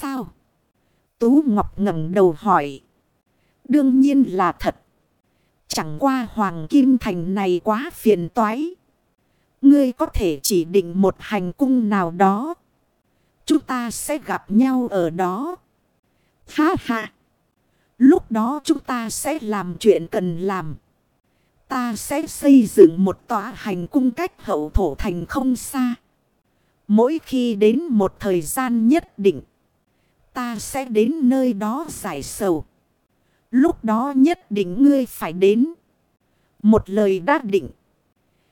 sao? Tú Ngọc ngẩng đầu hỏi. Đương nhiên là thật. Chẳng qua Hoàng Kim Thành này quá phiền toái. Ngươi có thể chỉ định một hành cung nào đó. Chúng ta sẽ gặp nhau ở đó. Ha ha. Lúc đó chúng ta sẽ làm chuyện cần làm. Ta sẽ xây dựng một tòa hành cung cách hậu thổ thành không xa. Mỗi khi đến một thời gian nhất định. Ta sẽ đến nơi đó giải sầu. Lúc đó nhất định ngươi phải đến. Một lời đã định.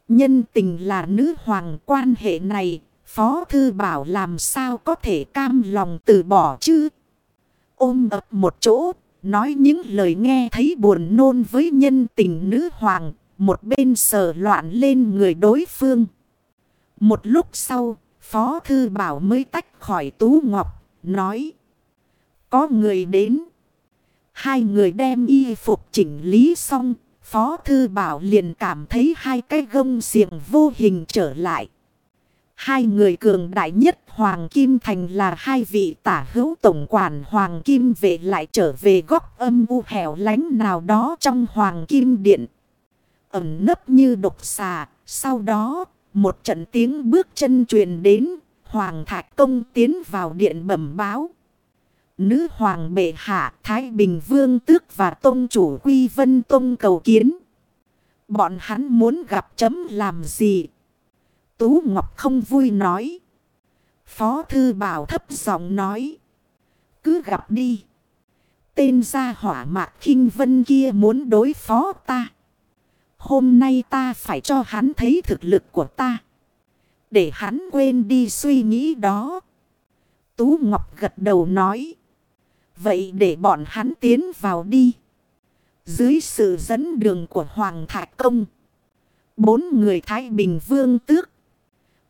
Nhân tình là nữ hoàng quan hệ này. Phó thư bảo làm sao có thể cam lòng từ bỏ chứ. Ôm ập một chỗ. Nói những lời nghe thấy buồn nôn với nhân tình nữ hoàng. Một bên sờ loạn lên người đối phương. Một lúc sau. Phó thư bảo mới tách khỏi tú ngọc. Nói. Có người đến. Hai người đem y phục chỉnh lý xong. Phó Thư Bảo liền cảm thấy hai cái gông xiềng vô hình trở lại. Hai người cường đại nhất Hoàng Kim Thành là hai vị tả hữu tổng quản Hoàng Kim về lại trở về góc âm u hẻo lánh nào đó trong Hoàng Kim Điện. Ẩm nấp như độc xà, sau đó một trận tiếng bước chân truyền đến, Hoàng Thạch Công tiến vào điện bẩm báo. Nữ hoàng bệ hạ Thái Bình Vương tước và tôn chủ Quy Vân Tông cầu kiến. Bọn hắn muốn gặp chấm làm gì? Tú Ngọc không vui nói. Phó Thư Bảo thấp giọng nói. Cứ gặp đi. Tên gia hỏa mạc khinh vân kia muốn đối phó ta. Hôm nay ta phải cho hắn thấy thực lực của ta. Để hắn quên đi suy nghĩ đó. Tú Ngọc gật đầu nói. Vậy để bọn hắn tiến vào đi. Dưới sự dẫn đường của Hoàng Thạch Công. Bốn người Thái Bình Vương Tước.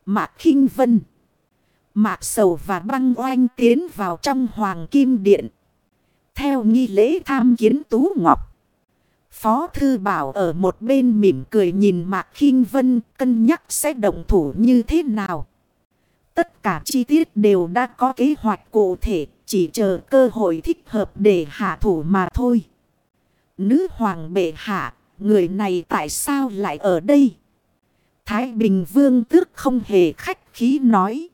Mạc khinh Vân. Mạc Sầu và Băng Oanh tiến vào trong Hoàng Kim Điện. Theo nghi lễ tham kiến Tú Ngọc. Phó Thư Bảo ở một bên mỉm cười nhìn Mạc khinh Vân cân nhắc sẽ động thủ như thế nào. Tất cả chi tiết đều đã có kế hoạch cụ thể, chỉ chờ cơ hội thích hợp để hạ thủ mà thôi. Nữ hoàng bệ hạ, người này tại sao lại ở đây? Thái Bình Vương tước không hề khách khí nói.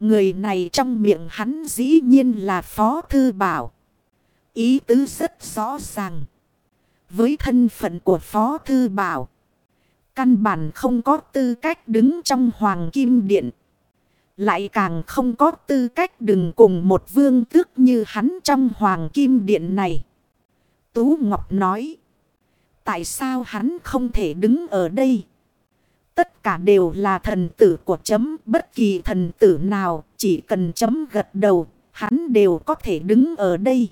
Người này trong miệng hắn dĩ nhiên là Phó Thư Bảo. Ý tứ rất rõ ràng. Với thân phận của Phó Thư Bảo. Căn bản không có tư cách đứng trong Hoàng Kim Điện. Lại càng không có tư cách đừng cùng một vương tước như hắn trong Hoàng Kim Điện này. Tú Ngọc nói. Tại sao hắn không thể đứng ở đây? Tất cả đều là thần tử của chấm. Bất kỳ thần tử nào chỉ cần chấm gật đầu. Hắn đều có thể đứng ở đây.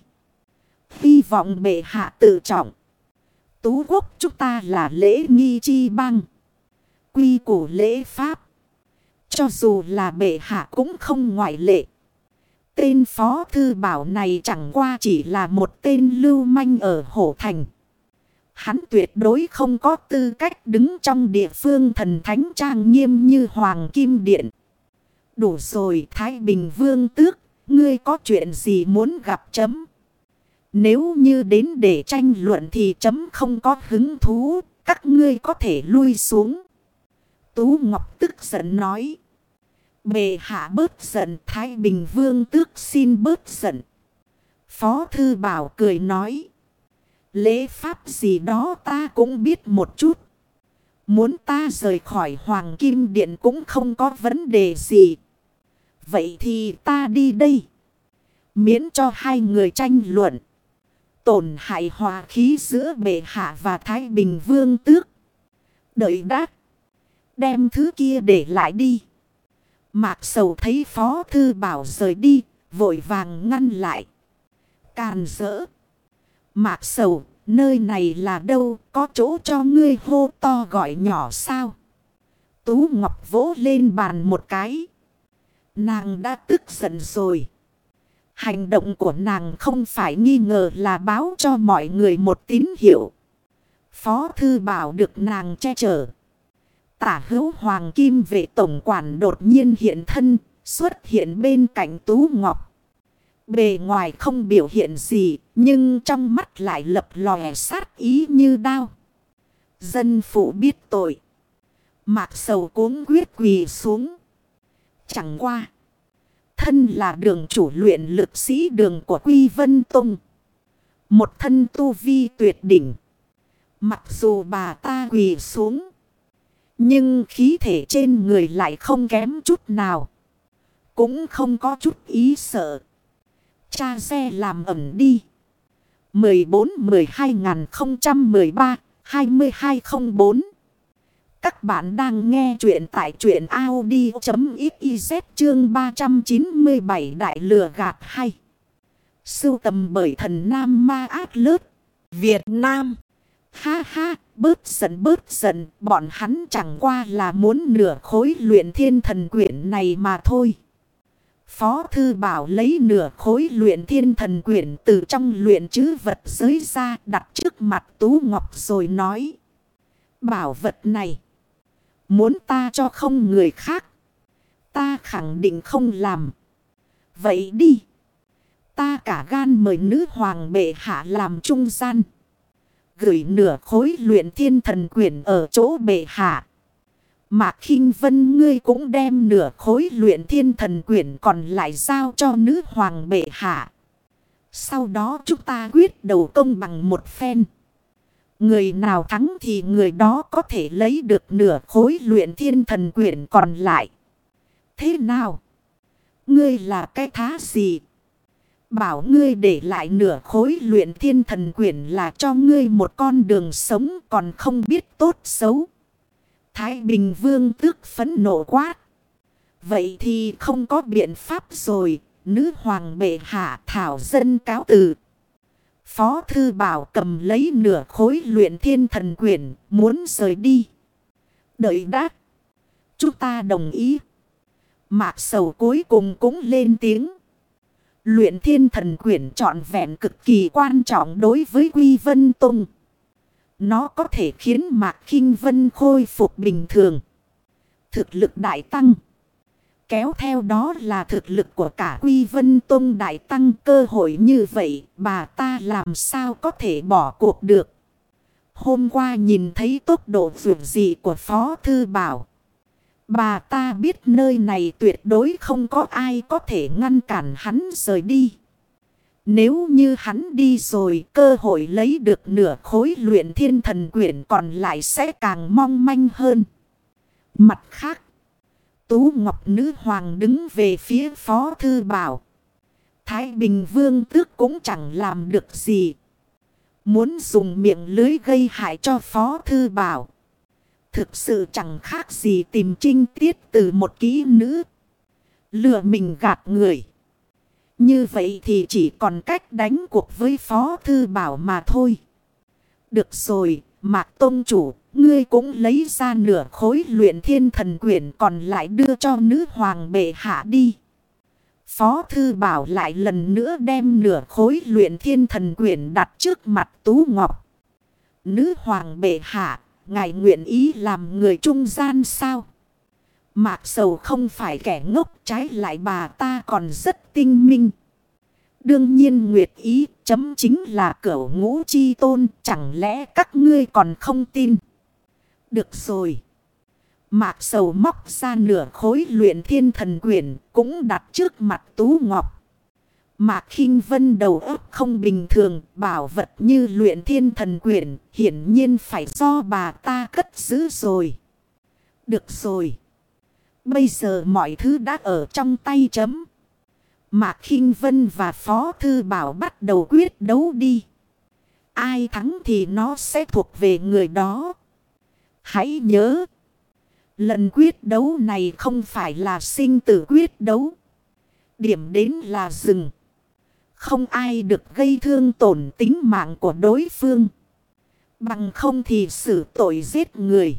Hy vọng bệ hạ tự trọng. Tú quốc chúng ta là lễ nghi chi băng. Quy củ lễ pháp. Cho dù là bệ hạ cũng không ngoại lệ. Tên phó thư bảo này chẳng qua chỉ là một tên lưu manh ở hổ thành. Hắn tuyệt đối không có tư cách đứng trong địa phương thần thánh trang nghiêm như Hoàng Kim Điện. Đủ rồi Thái Bình Vương tước, ngươi có chuyện gì muốn gặp chấm? Nếu như đến để tranh luận thì chấm không có hứng thú, các ngươi có thể lui xuống. Tú Ngọc tức giận nói. Bề hạ bớt giận, Thái Bình Vương tước xin bớt giận. Phó Thư Bảo cười nói. Lễ pháp gì đó ta cũng biết một chút. Muốn ta rời khỏi Hoàng Kim Điện cũng không có vấn đề gì. Vậy thì ta đi đây. Miễn cho hai người tranh luận. Tổn hại hòa khí giữa bệ hạ và Thái Bình Vương tước. Đợi đã Đem thứ kia để lại đi. Mạc sầu thấy phó thư bảo rời đi, vội vàng ngăn lại. Càn rỡ. Mạc sầu, nơi này là đâu, có chỗ cho ngươi hô to gọi nhỏ sao? Tú Ngọc vỗ lên bàn một cái. Nàng đã tức giận rồi. Hành động của nàng không phải nghi ngờ là báo cho mọi người một tín hiệu. Phó thư bảo được nàng che chở. Tả hữu hoàng kim vệ tổng quản đột nhiên hiện thân, xuất hiện bên cạnh Tú Ngọc. Bề ngoài không biểu hiện gì, nhưng trong mắt lại lập lòe sát ý như đao. Dân phụ biết tội. Mạc sầu cuống quyết quỳ xuống. Chẳng qua. Thân là đường chủ luyện lực sĩ đường của Quy Vân Tông. Một thân tu vi tuyệt đỉnh. Mặc dù bà ta quỳ xuống. Nhưng khí thể trên người lại không kém chút nào. Cũng không có chút ý sợ. Cha xe làm ẩm đi. 14-12-013-2204 Các bạn đang nghe chuyện tại chuyện Audi.xyz chương 397 Đại lừa gạt hay. Sưu tầm bởi thần Nam Ma Át Lớt. Việt Nam. Ha ha, bớt giận bớt giận, bọn hắn chẳng qua là muốn nửa khối luyện thiên thần quyển này mà thôi. Phó Thư Bảo lấy nửa khối luyện thiên thần quyển từ trong luyện chứ vật giới ra đặt trước mặt Tú Ngọc rồi nói. Bảo vật này, muốn ta cho không người khác, ta khẳng định không làm. Vậy đi, ta cả gan mời nữ hoàng bệ hạ làm trung gian. Gửi nửa khối luyện thiên thần quyển ở chỗ bệ hạ. Mạc khinh Vân ngươi cũng đem nửa khối luyện thiên thần quyển còn lại giao cho nữ hoàng bệ hạ. Sau đó chúng ta quyết đầu công bằng một phen. Người nào thắng thì người đó có thể lấy được nửa khối luyện thiên thần quyển còn lại. Thế nào? Ngươi là cái thá gì? Bảo ngươi để lại nửa khối luyện thiên thần quyển là cho ngươi một con đường sống còn không biết tốt xấu. Thái Bình Vương tức phấn nộ quát. Vậy thì không có biện pháp rồi. Nữ hoàng bệ hạ thảo dân cáo từ. Phó thư bảo cầm lấy nửa khối luyện thiên thần quyển, muốn rời đi. Đợi đã. Chúng ta đồng ý. Mạc sầu cuối cùng cũng lên tiếng. Luyện thiên thần quyển trọn vẹn cực kỳ quan trọng đối với Quy Vân Tông. Nó có thể khiến Mạc khinh Vân khôi phục bình thường. Thực lực đại tăng. Kéo theo đó là thực lực của cả Quy Vân Tông đại tăng cơ hội như vậy. Bà ta làm sao có thể bỏ cuộc được. Hôm qua nhìn thấy tốc độ vượt dị của Phó Thư Bảo. Bà ta biết nơi này tuyệt đối không có ai có thể ngăn cản hắn rời đi. Nếu như hắn đi rồi cơ hội lấy được nửa khối luyện thiên thần quyển còn lại sẽ càng mong manh hơn. Mặt khác, Tú Ngọc Nữ Hoàng đứng về phía Phó Thư Bảo. Thái Bình Vương tước cũng chẳng làm được gì. Muốn dùng miệng lưới gây hại cho Phó Thư Bảo. Thực sự chẳng khác gì tìm trinh tiết từ một kỹ nữ. Lừa mình gạt người. Như vậy thì chỉ còn cách đánh cuộc với Phó Thư Bảo mà thôi. Được rồi, Mạc Tông Chủ, ngươi cũng lấy ra nửa khối luyện thiên thần quyển còn lại đưa cho nữ hoàng bệ hạ đi. Phó Thư Bảo lại lần nữa đem nửa khối luyện thiên thần quyển đặt trước mặt Tú Ngọc. Nữ hoàng bệ hạ, ngài nguyện ý làm người trung gian sao? Mạc sầu không phải kẻ ngốc, trái lại bà ta còn rất tinh minh. Đương nhiên Nguyệt ý chấm chính là cửa ngũ chi tôn, chẳng lẽ các ngươi còn không tin. Được rồi. Mạc sầu móc ra nửa khối luyện thiên thần quyển, cũng đặt trước mặt Tú Ngọc. Mạc khinh Vân đầu óc không bình thường, bảo vật như luyện thiên thần quyển, hiển nhiên phải do bà ta cất giữ rồi. Được rồi. Bây giờ mọi thứ đã ở trong tay chấm. Mạc khinh Vân và Phó Thư Bảo bắt đầu quyết đấu đi. Ai thắng thì nó sẽ thuộc về người đó. Hãy nhớ. Lần quyết đấu này không phải là sinh tử quyết đấu. Điểm đến là rừng. Không ai được gây thương tổn tính mạng của đối phương. Bằng không thì xử tội giết người.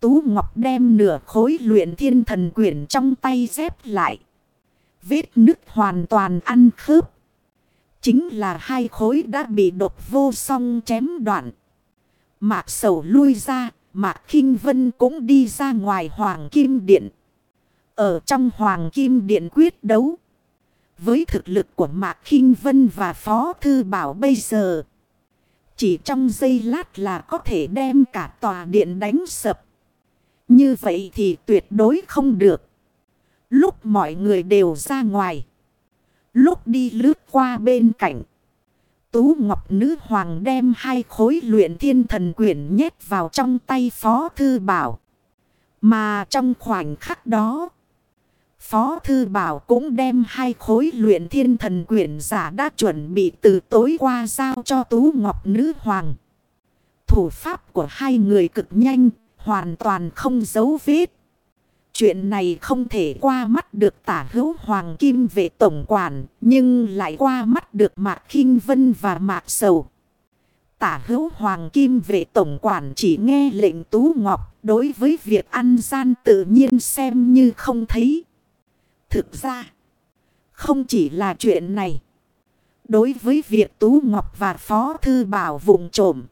Tú Ngọc đem nửa khối luyện thiên thần quyển trong tay dép lại. Vết nứt hoàn toàn ăn khớp. Chính là hai khối đã bị đột vô song chém đoạn. Mạc sầu lui ra, Mạc khinh Vân cũng đi ra ngoài Hoàng Kim Điện. Ở trong Hoàng Kim Điện quyết đấu. Với thực lực của Mạc khinh Vân và Phó Thư Bảo bây giờ. Chỉ trong giây lát là có thể đem cả tòa điện đánh sập. Như vậy thì tuyệt đối không được. Lúc mọi người đều ra ngoài. Lúc đi lướt qua bên cạnh. Tú Ngọc Nữ Hoàng đem hai khối luyện thiên thần quyển nhét vào trong tay Phó Thư Bảo. Mà trong khoảnh khắc đó, Phó Thư Bảo cũng đem hai khối luyện thiên thần quyển giả đã chuẩn bị từ tối qua giao cho Tú Ngọc Nữ Hoàng. Thủ pháp của hai người cực nhanh, hoàn toàn không giấu vết. Chuyện này không thể qua mắt được tả hữu Hoàng Kim về tổng quản, nhưng lại qua mắt được Mạc khinh Vân và Mạc Sầu. Tả hữu Hoàng Kim về tổng quản chỉ nghe lệnh Tú Ngọc đối với việc ăn gian tự nhiên xem như không thấy. Thực ra, không chỉ là chuyện này. Đối với việc Tú Ngọc và Phó Thư Bảo vùng trộm,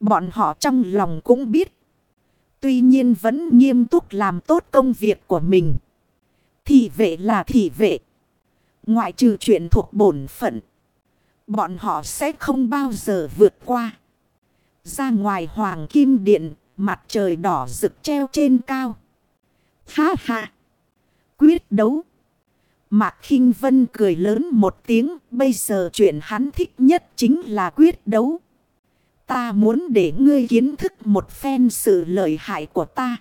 bọn họ trong lòng cũng biết. Tuy nhiên vẫn nghiêm túc làm tốt công việc của mình. Thị vệ là thị vệ. Ngoại trừ chuyện thuộc bổn phận. Bọn họ sẽ không bao giờ vượt qua. Ra ngoài hoàng kim điện. Mặt trời đỏ rực treo trên cao. Ha ha. Quyết đấu. Mạc khinh Vân cười lớn một tiếng. Bây giờ chuyện hắn thích nhất chính là quyết đấu. Ta muốn để ngươi kiến thức một phen sự lợi hại của ta.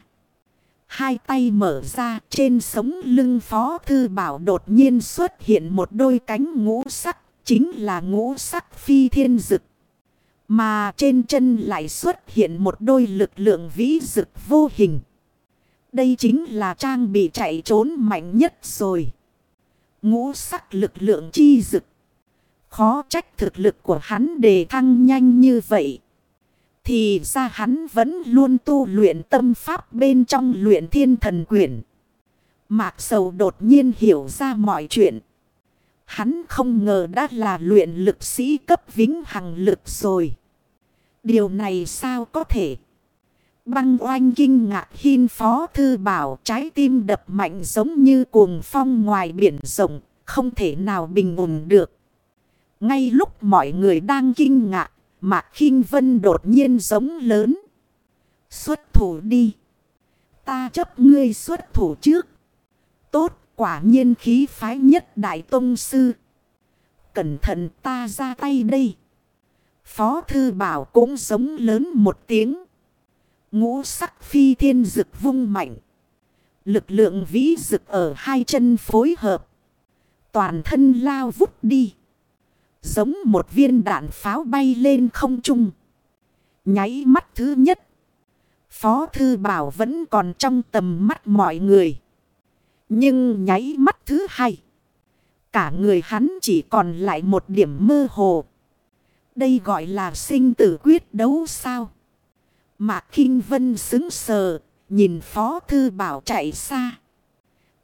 Hai tay mở ra, trên sống lưng phó thư bảo đột nhiên xuất hiện một đôi cánh ngũ sắc. Chính là ngũ sắc phi thiên dực. Mà trên chân lại xuất hiện một đôi lực lượng vĩ dực vô hình. Đây chính là trang bị chạy trốn mạnh nhất rồi. Ngũ sắc lực lượng chi dực. Khó trách thực lực của hắn đề thăng nhanh như vậy. Thì ra hắn vẫn luôn tu luyện tâm pháp bên trong luyện thiên thần quyển. Mạc sầu đột nhiên hiểu ra mọi chuyện. Hắn không ngờ đã là luyện lực sĩ cấp vĩnh hằng lực rồi. Điều này sao có thể? Băng oanh kinh ngạc hin phó thư bảo trái tim đập mạnh giống như cuồng phong ngoài biển rộng, không thể nào bình ổn được. Ngay lúc mọi người đang kinh ngạc, Mạc khinh Vân đột nhiên giống lớn. Xuất thủ đi. Ta chấp ngươi xuất thủ trước. Tốt quả nhiên khí phái nhất đại tông sư. Cẩn thận ta ra tay đây. Phó thư bảo cũng giống lớn một tiếng. Ngũ sắc phi thiên dực vung mạnh. Lực lượng vĩ dực ở hai chân phối hợp. Toàn thân lao vút đi. Giống một viên đạn pháo bay lên không trung. Nháy mắt thứ nhất. Phó thư bảo vẫn còn trong tầm mắt mọi người. Nhưng nháy mắt thứ hai. Cả người hắn chỉ còn lại một điểm mơ hồ. Đây gọi là sinh tử quyết đấu sao? Mạc Kinh Vân xứng sờ, nhìn Phó Thư Bảo chạy xa.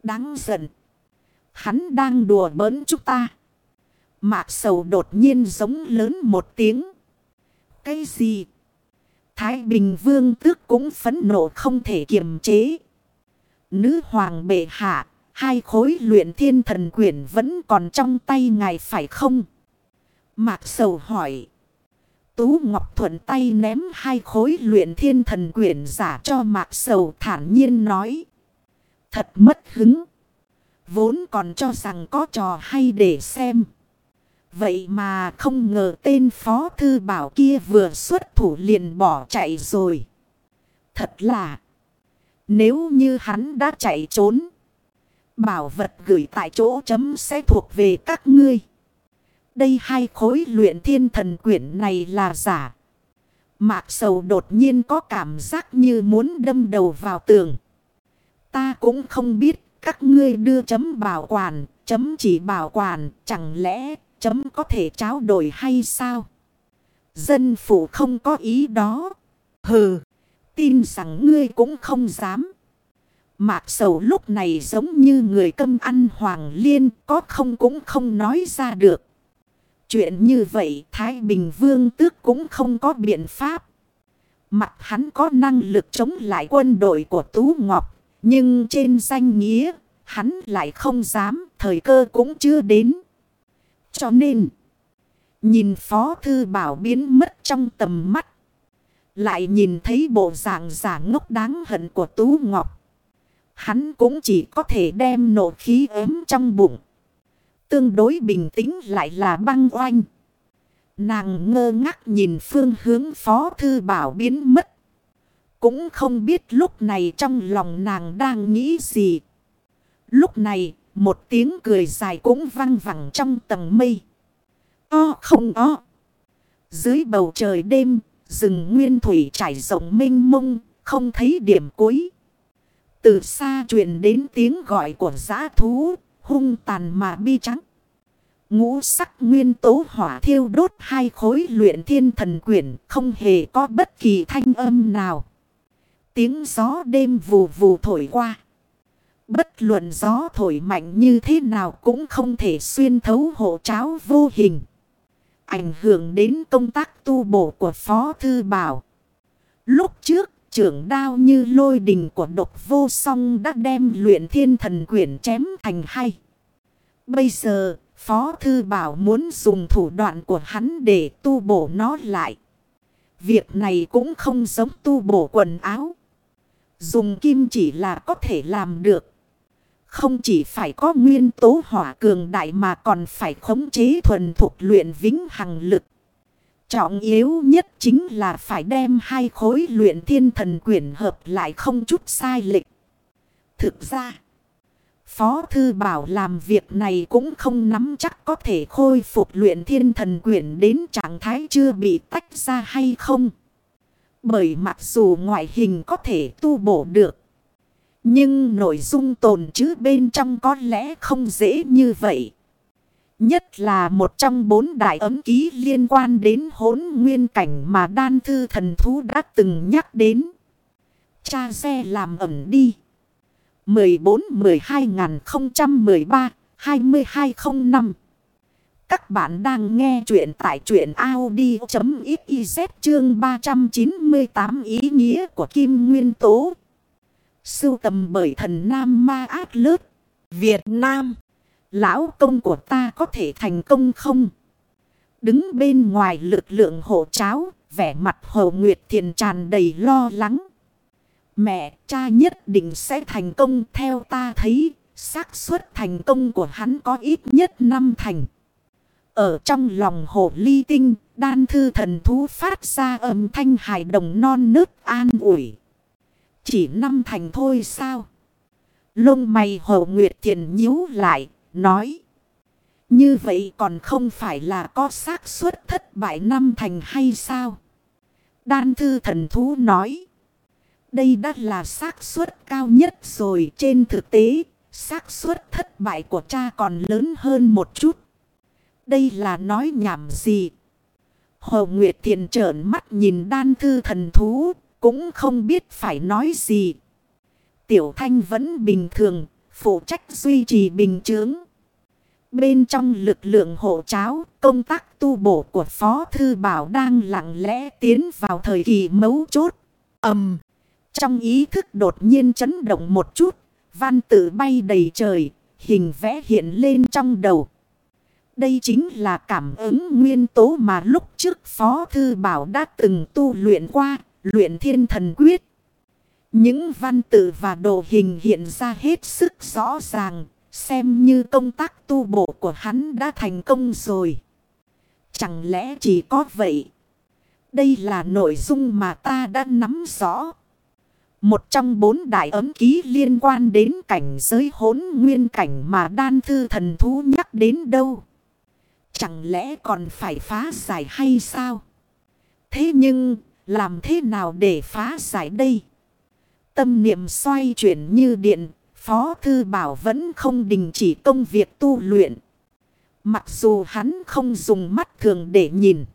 Đáng giận. Hắn đang đùa bỡn chúng ta. Mạc Sầu đột nhiên giống lớn một tiếng. Cái gì? Thái Bình Vương tước cũng phấn nộ không thể kiềm chế. Nữ hoàng bệ hạ, hai khối luyện thiên thần quyển vẫn còn trong tay ngài phải không? Mạc Sầu hỏi. Tú Ngọc Thuận tay ném hai khối luyện thiên thần quyển giả cho Mạc Sầu thản nhiên nói. Thật mất hứng. Vốn còn cho rằng có trò hay để xem. Vậy mà không ngờ tên phó thư bảo kia vừa xuất thủ liền bỏ chạy rồi. Thật là. Nếu như hắn đã chạy trốn. Bảo vật gửi tại chỗ chấm sẽ thuộc về các ngươi. Đây hai khối luyện thiên thần quyển này là giả. Mạc sầu đột nhiên có cảm giác như muốn đâm đầu vào tường. Ta cũng không biết các ngươi đưa chấm bảo quản, chấm chỉ bảo quản, chẳng lẽ chấm có thể tráo đổi hay sao? Dân phủ không có ý đó. Hừ, tin rằng ngươi cũng không dám. Mạc sầu lúc này giống như người câm ăn hoàng liên có không cũng không nói ra được. Chuyện như vậy Thái Bình Vương tước cũng không có biện pháp. Mặt hắn có năng lực chống lại quân đội của Tú Ngọc. Nhưng trên danh nghĩa hắn lại không dám, thời cơ cũng chưa đến. Cho nên, nhìn Phó Thư Bảo biến mất trong tầm mắt. Lại nhìn thấy bộ dạng giả ngốc đáng hận của Tú Ngọc. Hắn cũng chỉ có thể đem nộ khí ếm trong bụng. Tương đối bình tĩnh lại là băng oanh. Nàng ngơ ngác nhìn phương hướng Phó Thư Bảo biến mất. Cũng không biết lúc này trong lòng nàng đang nghĩ gì. Lúc này, một tiếng cười dài cũng vang vẳng trong tầng mây. O không o. Dưới bầu trời đêm, rừng nguyên thủy trải rộng mênh mông, không thấy điểm cuối. Từ xa truyền đến tiếng gọi của giã thú, hung tàn mà bi trắng. Ngũ sắc nguyên tố hỏa thiêu đốt hai khối luyện thiên thần quyển không hề có bất kỳ thanh âm nào. Tiếng gió đêm vù vù thổi qua. Bất luận gió thổi mạnh như thế nào cũng không thể xuyên thấu hộ cháo vô hình. Ảnh hưởng đến công tác tu bổ của Phó Thư Bảo. Lúc trước trưởng đao như lôi đình của độc vô song đã đem luyện thiên thần quyển chém thành hai Bây giờ, Phó Thư Bảo muốn dùng thủ đoạn của hắn để tu bổ nó lại. Việc này cũng không giống tu bổ quần áo. Dùng kim chỉ là có thể làm được. Không chỉ phải có nguyên tố hỏa cường đại mà còn phải khống chế thuần thuộc luyện vĩnh hằng lực. Trọng yếu nhất chính là phải đem hai khối luyện thiên thần quyển hợp lại không chút sai lệch. Thực ra, Phó Thư Bảo làm việc này cũng không nắm chắc có thể khôi phục luyện thiên thần quyển đến trạng thái chưa bị tách ra hay không. Bởi mặc dù ngoại hình có thể tu bổ được. Nhưng nội dung tồn chứ bên trong có lẽ không dễ như vậy. Nhất là một trong bốn đại ấm ký liên quan đến hốn nguyên cảnh mà đan thư thần thú đã từng nhắc đến. Cha xe làm ẩm đi. 14-12-013-2205 Các bạn đang nghe chuyện tại chuyện Audi.xyz chương 398 ý nghĩa của Kim Nguyên Tố. Sưu tầm bởi thần Nam Ma Át Lớp, Việt Nam. Lão công của ta có thể thành công không? Đứng bên ngoài lực lượng hộ cháo, vẻ mặt hồ nguyệt thiền tràn đầy lo lắng. Mẹ, cha nhất định sẽ thành công theo ta thấy, xác suất thành công của hắn có ít nhất năm thành. Ở trong lòng hồ ly tinh, đan thư thần thú phát ra âm thanh hài đồng non nớt an ủi. Chỉ năm thành thôi sao? Lông mày hồ nguyệt thiền nhíu lại, nói. Như vậy còn không phải là có xác suất thất bại năm thành hay sao? Đan thư thần thú nói. Đây đã là xác suất cao nhất rồi trên thực tế. xác suất thất bại của cha còn lớn hơn một chút. Đây là nói nhảm gì? Hồ Nguyệt Thiền trợn mắt nhìn đan thư thần thú. Cũng không biết phải nói gì. Tiểu Thanh vẫn bình thường. Phụ trách duy trì bình chướng. Bên trong lực lượng hộ cháo, công tác tu bổ của Phó Thư Bảo đang lặng lẽ tiến vào thời kỳ mấu chốt. Ẩm! Trong ý thức đột nhiên chấn động một chút, văn tự bay đầy trời, hình vẽ hiện lên trong đầu. Đây chính là cảm ứng nguyên tố mà lúc trước Phó Thư Bảo đã từng tu luyện qua, luyện thiên thần quyết. Những văn tự và đồ hình hiện ra hết sức rõ ràng, Xem như công tác tu bổ của hắn đã thành công rồi. Chẳng lẽ chỉ có vậy? Đây là nội dung mà ta đã nắm rõ. Một trong bốn đại ấm ký liên quan đến cảnh giới hốn nguyên cảnh mà đan thư thần thú nhắc đến đâu. Chẳng lẽ còn phải phá giải hay sao? Thế nhưng, làm thế nào để phá giải đây? Tâm niệm xoay chuyển như điện, Phó Thư Bảo vẫn không đình chỉ công việc tu luyện. Mặc dù hắn không dùng mắt thường để nhìn.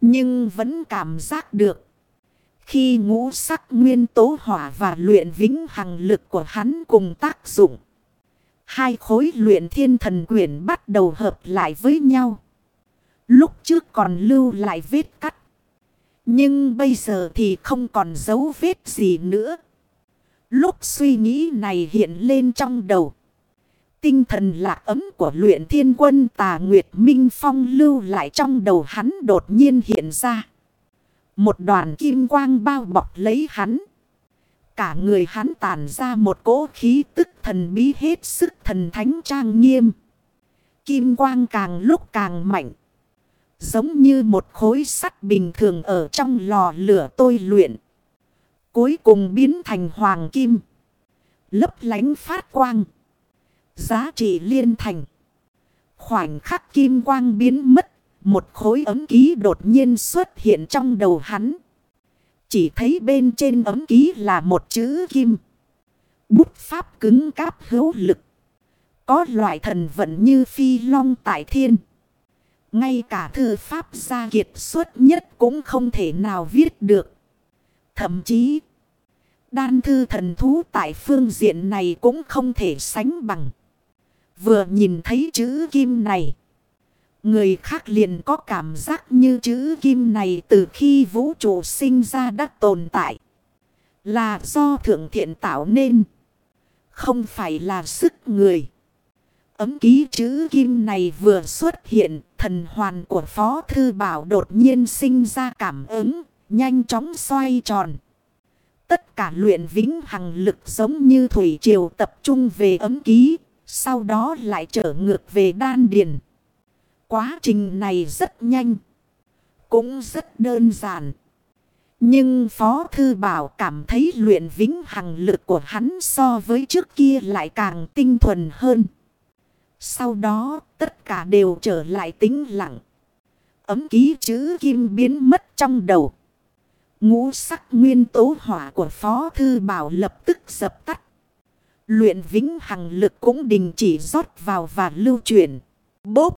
Nhưng vẫn cảm giác được. Khi ngũ sắc nguyên tố hỏa và luyện vĩnh hằng lực của hắn cùng tác dụng. Hai khối luyện thiên thần quyển bắt đầu hợp lại với nhau. Lúc trước còn lưu lại vết cắt. Nhưng bây giờ thì không còn dấu vết gì nữa. Lúc suy nghĩ này hiện lên trong đầu. Tinh thần lạc ấm của luyện thiên quân tà Nguyệt Minh Phong lưu lại trong đầu hắn đột nhiên hiện ra. Một đoàn kim quang bao bọc lấy hắn. Cả người hắn tàn ra một cỗ khí tức thần bí hết sức thần thánh trang nghiêm. Kim quang càng lúc càng mạnh. Giống như một khối sắt bình thường ở trong lò lửa tôi luyện. Cuối cùng biến thành hoàng kim. Lấp lánh phát quang. Giá trị liên thành. Khoảnh khắc kim quang biến mất. Một khối ấm ký đột nhiên xuất hiện trong đầu hắn. Chỉ thấy bên trên ấm ký là một chữ kim. Bút pháp cứng cáp hữu lực. Có loại thần vận như phi long tại thiên. Ngay cả thư pháp gia kiệt xuất nhất cũng không thể nào viết được. Thậm chí, đan thư thần thú tại phương diện này cũng không thể sánh bằng. Vừa nhìn thấy chữ kim này. Người khác liền có cảm giác như chữ kim này từ khi vũ trụ sinh ra đã tồn tại. Là do thượng thiện tạo nên. Không phải là sức người. Ấm ký chữ kim này vừa xuất hiện, thần hoàn của Phó Thư Bảo đột nhiên sinh ra cảm ứng, nhanh chóng xoay tròn. Tất cả luyện vĩnh hằng lực giống như thủy triều tập trung về ấm ký, sau đó lại trở ngược về đan điền. Quá trình này rất nhanh, cũng rất đơn giản. Nhưng Phó Thư Bảo cảm thấy luyện vĩnh hằng lực của hắn so với trước kia lại càng tinh thuần hơn. Sau đó tất cả đều trở lại tĩnh lặng. Ấm ký chữ kim biến mất trong đầu. Ngũ sắc nguyên tố hỏa của Phó Thư Bảo lập tức dập tắt. Luyện vĩnh hằng lực cũng đình chỉ rót vào và lưu chuyển. Bốp!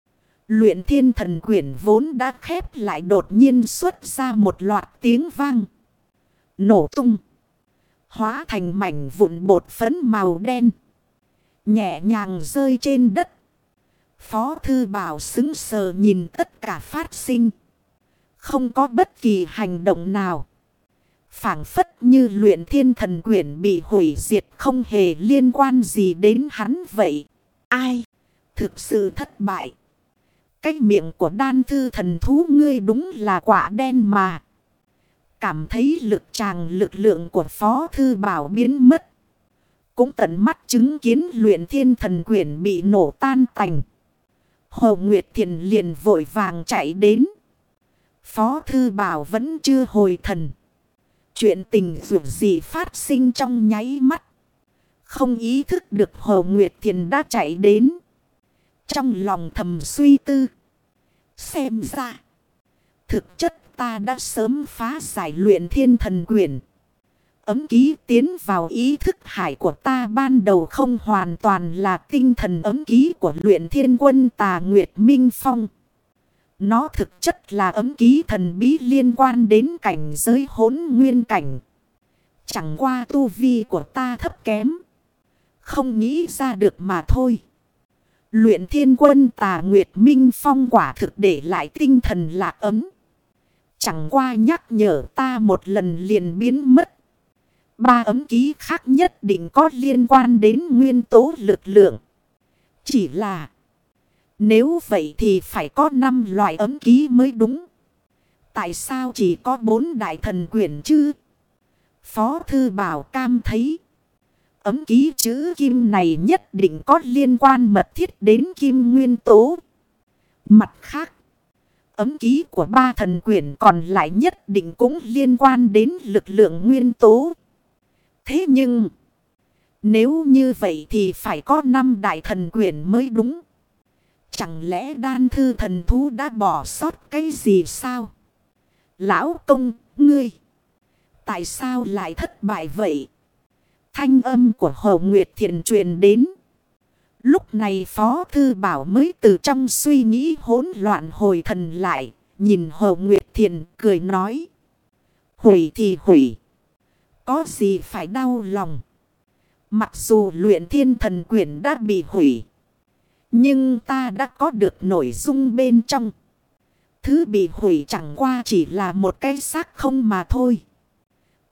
Luyện thiên thần quyển vốn đã khép lại đột nhiên xuất ra một loạt tiếng vang. Nổ tung. Hóa thành mảnh vụn bột phấn màu đen. Nhẹ nhàng rơi trên đất. Phó thư bảo xứng sờ nhìn tất cả phát sinh. Không có bất kỳ hành động nào phảng phất như luyện thiên thần quyển bị hủy diệt không hề liên quan gì đến hắn vậy. Ai? Thực sự thất bại. Cái miệng của đan thư thần thú ngươi đúng là quả đen mà. Cảm thấy lực tràng lực lượng của phó thư bảo biến mất. Cũng tận mắt chứng kiến luyện thiên thần quyển bị nổ tan tành. Hồ Nguyệt Thiền liền vội vàng chạy đến. Phó Thư Bảo vẫn chưa hồi thần. Chuyện tình dù gì phát sinh trong nháy mắt. Không ý thức được Hồ Nguyệt Thiền đã chạy đến. Trong lòng thầm suy tư. Xem ra. Thực chất ta đã sớm phá giải luyện thiên thần quyển, Ấm ký tiến vào ý thức hải của ta ban đầu không hoàn toàn là tinh thần ấm ký của luyện thiên quân tà Nguyệt Minh Phong. Nó thực chất là ấm ký thần bí liên quan đến cảnh giới hốn nguyên cảnh. Chẳng qua tu vi của ta thấp kém. Không nghĩ ra được mà thôi. Luyện thiên quân tà Nguyệt Minh Phong quả thực để lại tinh thần lạc ấm. Chẳng qua nhắc nhở ta một lần liền biến mất. Ba ấm ký khác nhất định có liên quan đến nguyên tố lực lượng. Chỉ là nếu vậy thì phải có 5 loại ấm ký mới đúng. Tại sao chỉ có 4 đại thần quyển chứ? Phó Thư Bảo Cam thấy. Ấm ký chữ kim này nhất định có liên quan mật thiết đến kim nguyên tố. Mặt khác. Ấm ký của ba thần quyển còn lại nhất định cũng liên quan đến lực lượng nguyên tố. Thế nhưng, nếu như vậy thì phải có năm đại thần quyển mới đúng. Chẳng lẽ đan thư thần thú đã bỏ sót cái gì sao? Lão công, ngươi, tại sao lại thất bại vậy? Thanh âm của Hồ Nguyệt Thiền truyền đến. Lúc này Phó Thư Bảo mới từ trong suy nghĩ hỗn loạn hồi thần lại, nhìn Hồ Nguyệt Thiền cười nói. Hủy thì hủy có gì phải đau lòng. Mặc dù luyện thiên thần quyển đã bị hủy. Nhưng ta đã có được nội dung bên trong. Thứ bị hủy chẳng qua chỉ là một cái xác không mà thôi.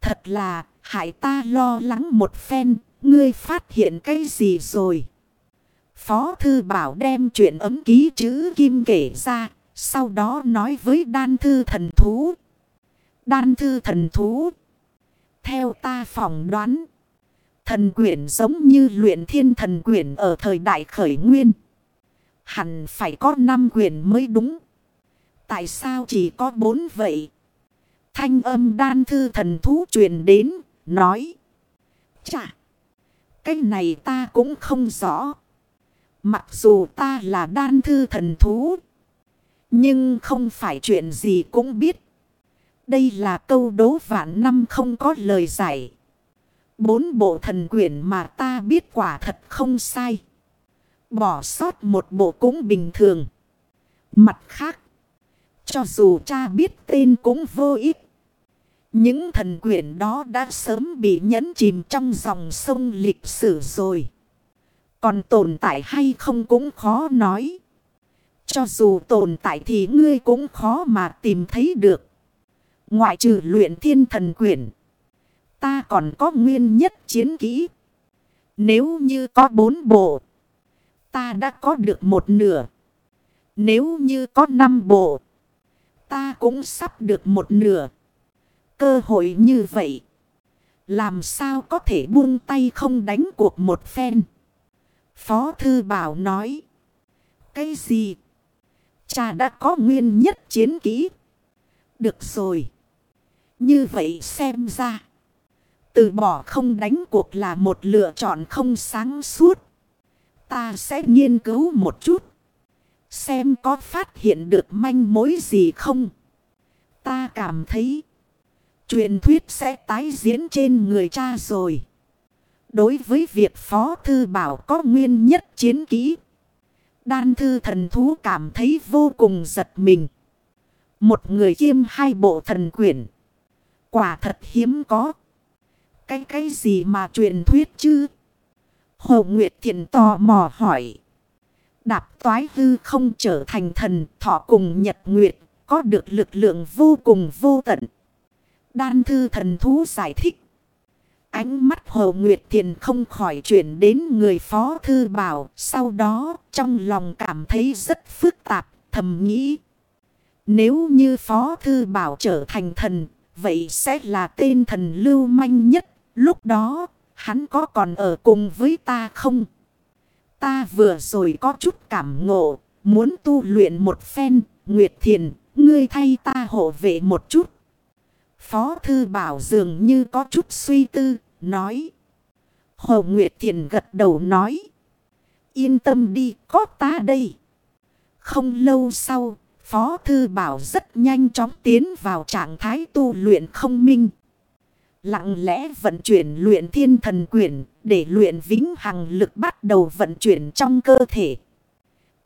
Thật là, hại ta lo lắng một phen. Ngươi phát hiện cái gì rồi? Phó Thư Bảo đem chuyện ấm ký chữ kim kể ra. Sau đó nói với đan thư thần thú. Đan thư thần thú. Theo ta phỏng đoán. Thần quyển giống như luyện thiên thần quyển ở thời đại khởi nguyên. Hẳn phải có 5 quyền mới đúng. Tại sao chỉ có 4 vậy? Thanh âm đan thư thần thú truyền đến, nói. Chà! Cái này ta cũng không rõ. Mặc dù ta là đan thư thần thú. Nhưng không phải chuyện gì cũng biết. Đây là câu đố vạn năm không có lời giải. Bốn bộ thần quyển mà ta biết quả thật không sai. Bỏ sót một bộ cũng bình thường. Mặt khác. Cho dù cha biết tên cũng vô ích. Những thần quyển đó đã sớm bị nhấn chìm trong dòng sông lịch sử rồi. Còn tồn tại hay không cũng khó nói. Cho dù tồn tại thì ngươi cũng khó mà tìm thấy được. Ngoại trừ luyện thiên thần quyển. Ta còn có nguyên nhất chiến kỹ. Nếu như có bốn bộ. Ta đã có được một nửa. Nếu như có năm bộ. Ta cũng sắp được một nửa. Cơ hội như vậy. Làm sao có thể buông tay không đánh cuộc một phen. Phó Thư Bảo nói. Cái gì? Cha đã có nguyên nhất chiến kỹ. Được rồi. Như vậy xem ra. Từ bỏ không đánh cuộc là một lựa chọn không sáng suốt. Ta sẽ nghiên cứu một chút. Xem có phát hiện được manh mối gì không. Ta cảm thấy. Truyền thuyết sẽ tái diễn trên người cha rồi. Đối với việc Phó Thư Bảo có nguyên nhất chiến kỹ. Đan thư thần thú cảm thấy vô cùng giật mình. Một người kiêm hai bộ thần quyển. Quả thật hiếm có. Cái cái gì mà truyền thuyết chứ? Hồ Nguyệt Thiện tò mò hỏi. Đạp toái hư không trở thành thần thọ cùng nhật nguyệt. Có được lực lượng vô cùng vô tận. Đan thư thần thú giải thích. Ánh mắt Hồ Nguyệt Thiền không khỏi chuyển đến người phó thư bảo. Sau đó trong lòng cảm thấy rất phức tạp, thầm nghĩ. Nếu như phó thư bảo trở thành thần, vậy sẽ là tên thần lưu manh nhất. Lúc đó, hắn có còn ở cùng với ta không? Ta vừa rồi có chút cảm ngộ, muốn tu luyện một phen, Nguyệt Thiền, ngươi thay ta hộ vệ một chút. Phó Thư Bảo dường như có chút suy tư, nói. Hồ Nguyệt Thiền gật đầu nói. Yên tâm đi, có ta đây. Không lâu sau, Phó Thư Bảo rất nhanh chóng tiến vào trạng thái tu luyện không minh. Lặng lẽ vận chuyển luyện thiên thần quyển để luyện vĩnh hằng lực bắt đầu vận chuyển trong cơ thể.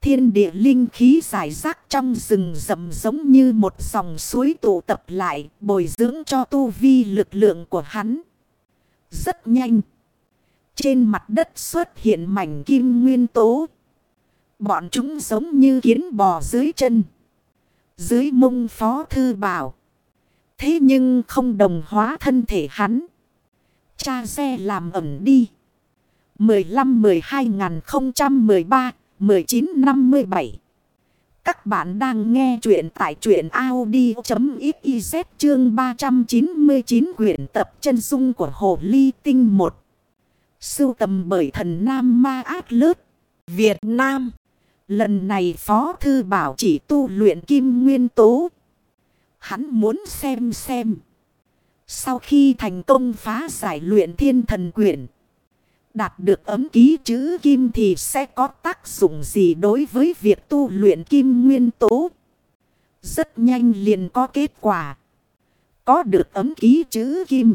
Thiên địa linh khí giải rác trong rừng rậm giống như một dòng suối tụ tập lại, bồi dưỡng cho tu vi lực lượng của hắn. Rất nhanh. Trên mặt đất xuất hiện mảnh kim nguyên tố. Bọn chúng giống như kiến bò dưới chân. Dưới mông phó thư bảo. Thế nhưng không đồng hóa thân thể hắn. Cha xe làm ẩm đi. 15-12-013-1957 Các bạn đang nghe chuyện tại truyện Audi.xyz chương 399 quyển tập chân dung của Hồ Ly Tinh 1. Sưu tầm bởi thần Nam Ma Át Lớt, Việt Nam. Lần này Phó Thư Bảo chỉ tu luyện kim nguyên tố. Hắn muốn xem xem. Sau khi thành công phá giải luyện thiên thần quyển. Đạt được ấm ký chữ kim thì sẽ có tác dụng gì đối với việc tu luyện kim nguyên tố. Rất nhanh liền có kết quả. Có được ấm ký chữ kim.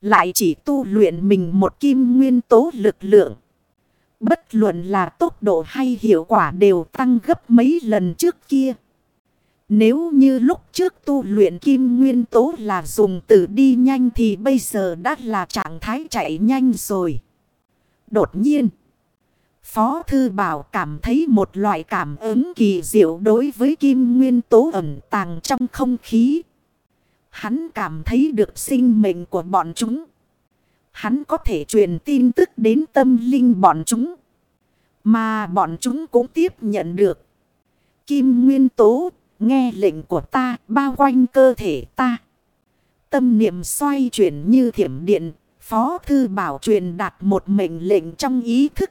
Lại chỉ tu luyện mình một kim nguyên tố lực lượng. Bất luận là tốc độ hay hiệu quả đều tăng gấp mấy lần trước kia. Nếu như lúc trước tu luyện kim nguyên tố là dùng từ đi nhanh thì bây giờ đã là trạng thái chạy nhanh rồi. Đột nhiên, Phó Thư Bảo cảm thấy một loại cảm ứng kỳ diệu đối với kim nguyên tố ẩn tàng trong không khí. Hắn cảm thấy được sinh mệnh của bọn chúng. Hắn có thể truyền tin tức đến tâm linh bọn chúng. Mà bọn chúng cũng tiếp nhận được. Kim Nguyên Tố, nghe lệnh của ta bao quanh cơ thể ta. Tâm niệm xoay chuyển như thiểm điện, Phó Thư Bảo truyền đạt một mệnh lệnh trong ý thức.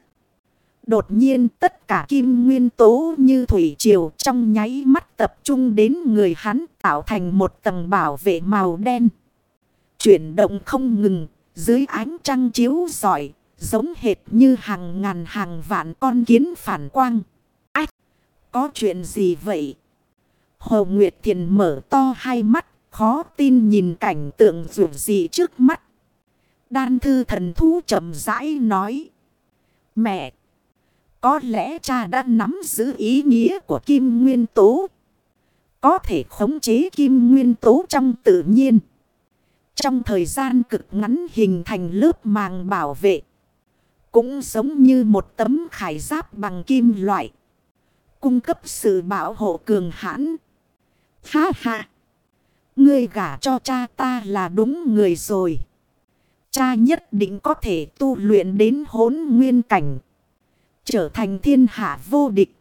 Đột nhiên tất cả kim nguyên tố như thủy triều trong nháy mắt tập trung đến người hắn tạo thành một tầng bảo vệ màu đen. Chuyển động không ngừng, dưới ánh trăng chiếu giỏi, giống hệt như hàng ngàn hàng vạn con kiến phản quang. Ách! Có chuyện gì vậy? Hồ Nguyệt Thiền mở to hai mắt, khó tin nhìn cảnh tượng rủ gì trước mắt. Đan thư thần thú chậm rãi nói. Mẹ! Có lẽ cha đã nắm giữ ý nghĩa của kim nguyên tố. Có thể khống chế kim nguyên tố trong tự nhiên. Trong thời gian cực ngắn hình thành lớp màng bảo vệ. Cũng giống như một tấm khải giáp bằng kim loại. Cung cấp sự bảo hộ cường hãn. Ha ha! Ngươi gả cho cha ta là đúng người rồi. Cha nhất định có thể tu luyện đến hốn nguyên cảnh. Trở thành thiên hạ vô địch.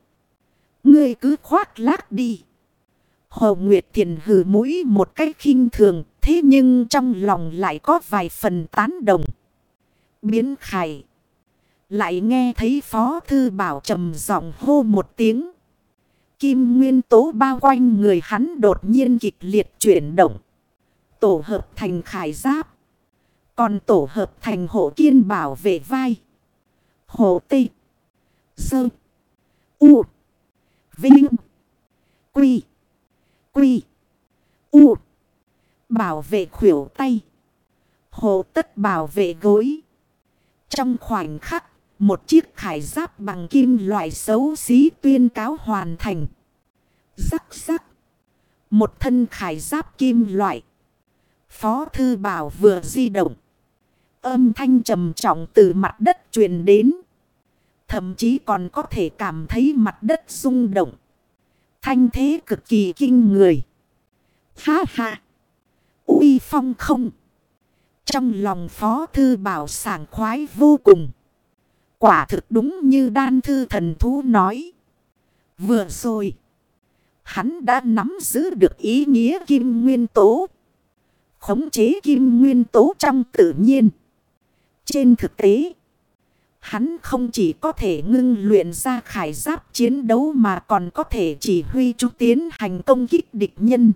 Ngươi cứ khoác lác đi. Hồ Nguyệt Thiền hử mũi một cách khinh thường. Thế nhưng trong lòng lại có vài phần tán đồng. Biến khải. Lại nghe thấy Phó Thư Bảo trầm giọng hô một tiếng. Kim nguyên tố bao quanh người hắn đột nhiên kịch liệt chuyển động. Tổ hợp thành khải giáp. Còn tổ hợp thành hộ kiên bảo vệ vai. Hộ tây. Sơ. U. Vinh. Quy. Quy. U. Bảo vệ khuỷu tay. Hộ tất bảo vệ gối. Trong khoảnh khắc, một chiếc khải giáp bằng kim loại xấu xí tuyên cáo hoàn thành. Rắc rắc. Một thân khải giáp kim loại. Phó thư bảo vừa di động. Âm thanh trầm trọng từ mặt đất truyền đến. Thậm chí còn có thể cảm thấy mặt đất rung động. Thanh thế cực kỳ kinh người. Ha ha. uy phong không. Trong lòng phó thư bảo sảng khoái vô cùng. Quả thực đúng như đan thư thần thú nói. Vừa rồi. Hắn đã nắm giữ được ý nghĩa kim nguyên tố. Khống chế kim nguyên tố trong tự nhiên. Trên thực tế. Hắn không chỉ có thể ngưng luyện ra khải giáp chiến đấu mà còn có thể chỉ huy chú tiến hành công kích địch nhân.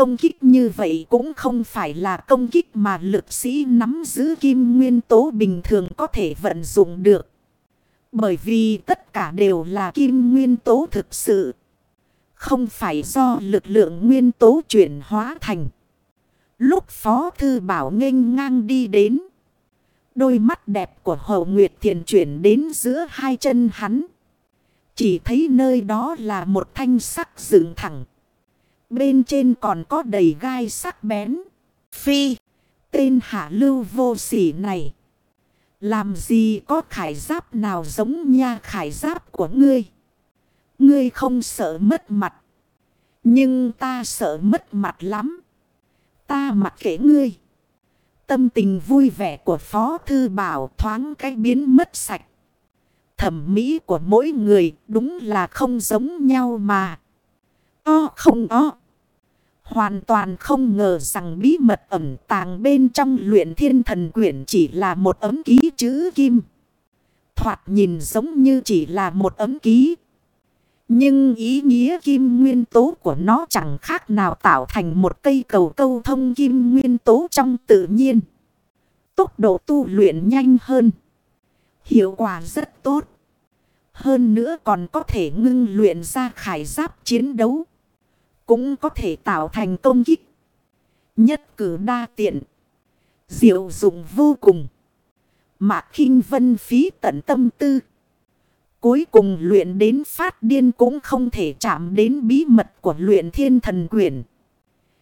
Công kích như vậy cũng không phải là công kích mà lực sĩ nắm giữ kim nguyên tố bình thường có thể vận dụng được. Bởi vì tất cả đều là kim nguyên tố thực sự. Không phải do lực lượng nguyên tố chuyển hóa thành. Lúc Phó Thư Bảo nghênh ngang đi đến. Đôi mắt đẹp của Hậu Nguyệt Thiền chuyển đến giữa hai chân hắn. Chỉ thấy nơi đó là một thanh sắc dựng thẳng. Bên trên còn có đầy gai sắc bén. Phi, tên hạ lưu vô sỉ này. Làm gì có khải giáp nào giống nha khải giáp của ngươi. Ngươi không sợ mất mặt. Nhưng ta sợ mất mặt lắm. Ta mặc kệ ngươi. Tâm tình vui vẻ của Phó Thư Bảo thoáng cái biến mất sạch. Thẩm mỹ của mỗi người đúng là không giống nhau mà. O không o. Hoàn toàn không ngờ rằng bí mật ẩn tàng bên trong luyện thiên thần quyển chỉ là một ấm ký chữ kim. Thoạt nhìn giống như chỉ là một ấm ký. Nhưng ý nghĩa kim nguyên tố của nó chẳng khác nào tạo thành một cây cầu câu thông kim nguyên tố trong tự nhiên. Tốc độ tu luyện nhanh hơn. Hiệu quả rất tốt. Hơn nữa còn có thể ngưng luyện ra khải giáp chiến đấu. Cũng có thể tạo thành công kích. Nhất cử đa tiện. Diệu dụng vô cùng. Mạc khinh vân phí tận tâm tư. Cuối cùng luyện đến phát điên cũng không thể chạm đến bí mật của luyện thiên thần quyển.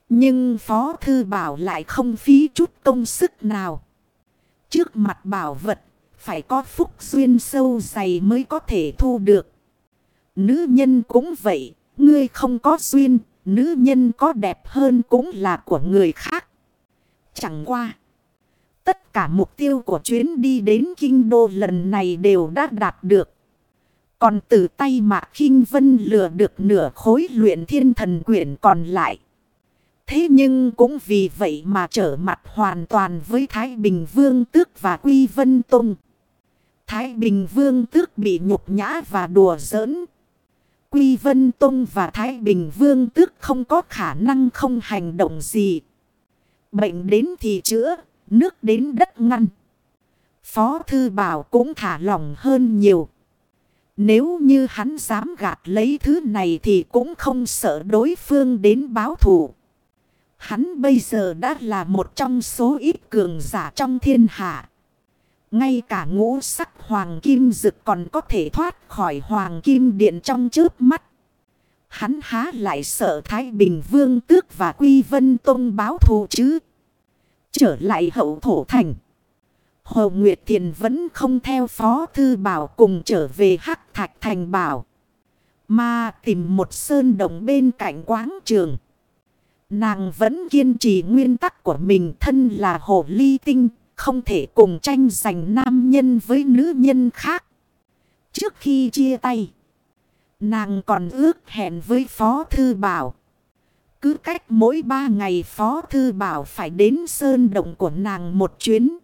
Nhưng Phó Thư Bảo lại không phí chút công sức nào. Trước mặt bảo vật, phải có phúc duyên sâu dày mới có thể thu được. Nữ nhân cũng vậy, ngươi không có duyên, nữ nhân có đẹp hơn cũng là của người khác. Chẳng qua. Tất cả mục tiêu của chuyến đi đến kinh đô lần này đều đã đạt được. Còn từ tay Mạc kinh Vân lừa được nửa khối luyện thiên thần quyển còn lại. Thế nhưng cũng vì vậy mà trở mặt hoàn toàn với Thái Bình Vương Tước và Quy Vân Tông. Thái Bình Vương Tước bị nhục nhã và đùa giỡn. Quy Vân Tông và Thái Bình Vương Tước không có khả năng không hành động gì. Bệnh đến thì chữa, nước đến đất ngăn. Phó Thư Bảo cũng thả lỏng hơn nhiều. Nếu như hắn dám gạt lấy thứ này thì cũng không sợ đối phương đến báo thù. Hắn bây giờ đã là một trong số ít cường giả trong thiên hạ. Ngay cả ngũ sắc hoàng kim dực còn có thể thoát khỏi hoàng kim điện trong trước mắt. Hắn há lại sợ Thái Bình Vương tước và Quy Vân Tông báo thù chứ. Trở lại hậu thổ thành. Hồ Nguyệt Thiền vẫn không theo Phó Thư Bảo cùng trở về Hắc Thạch Thành Bảo. Mà tìm một sơn động bên cạnh quáng trường. Nàng vẫn kiên trì nguyên tắc của mình thân là hồ ly tinh, không thể cùng tranh giành nam nhân với nữ nhân khác. Trước khi chia tay, nàng còn ước hẹn với Phó Thư Bảo. Cứ cách mỗi ba ngày Phó Thư Bảo phải đến sơn động của nàng một chuyến.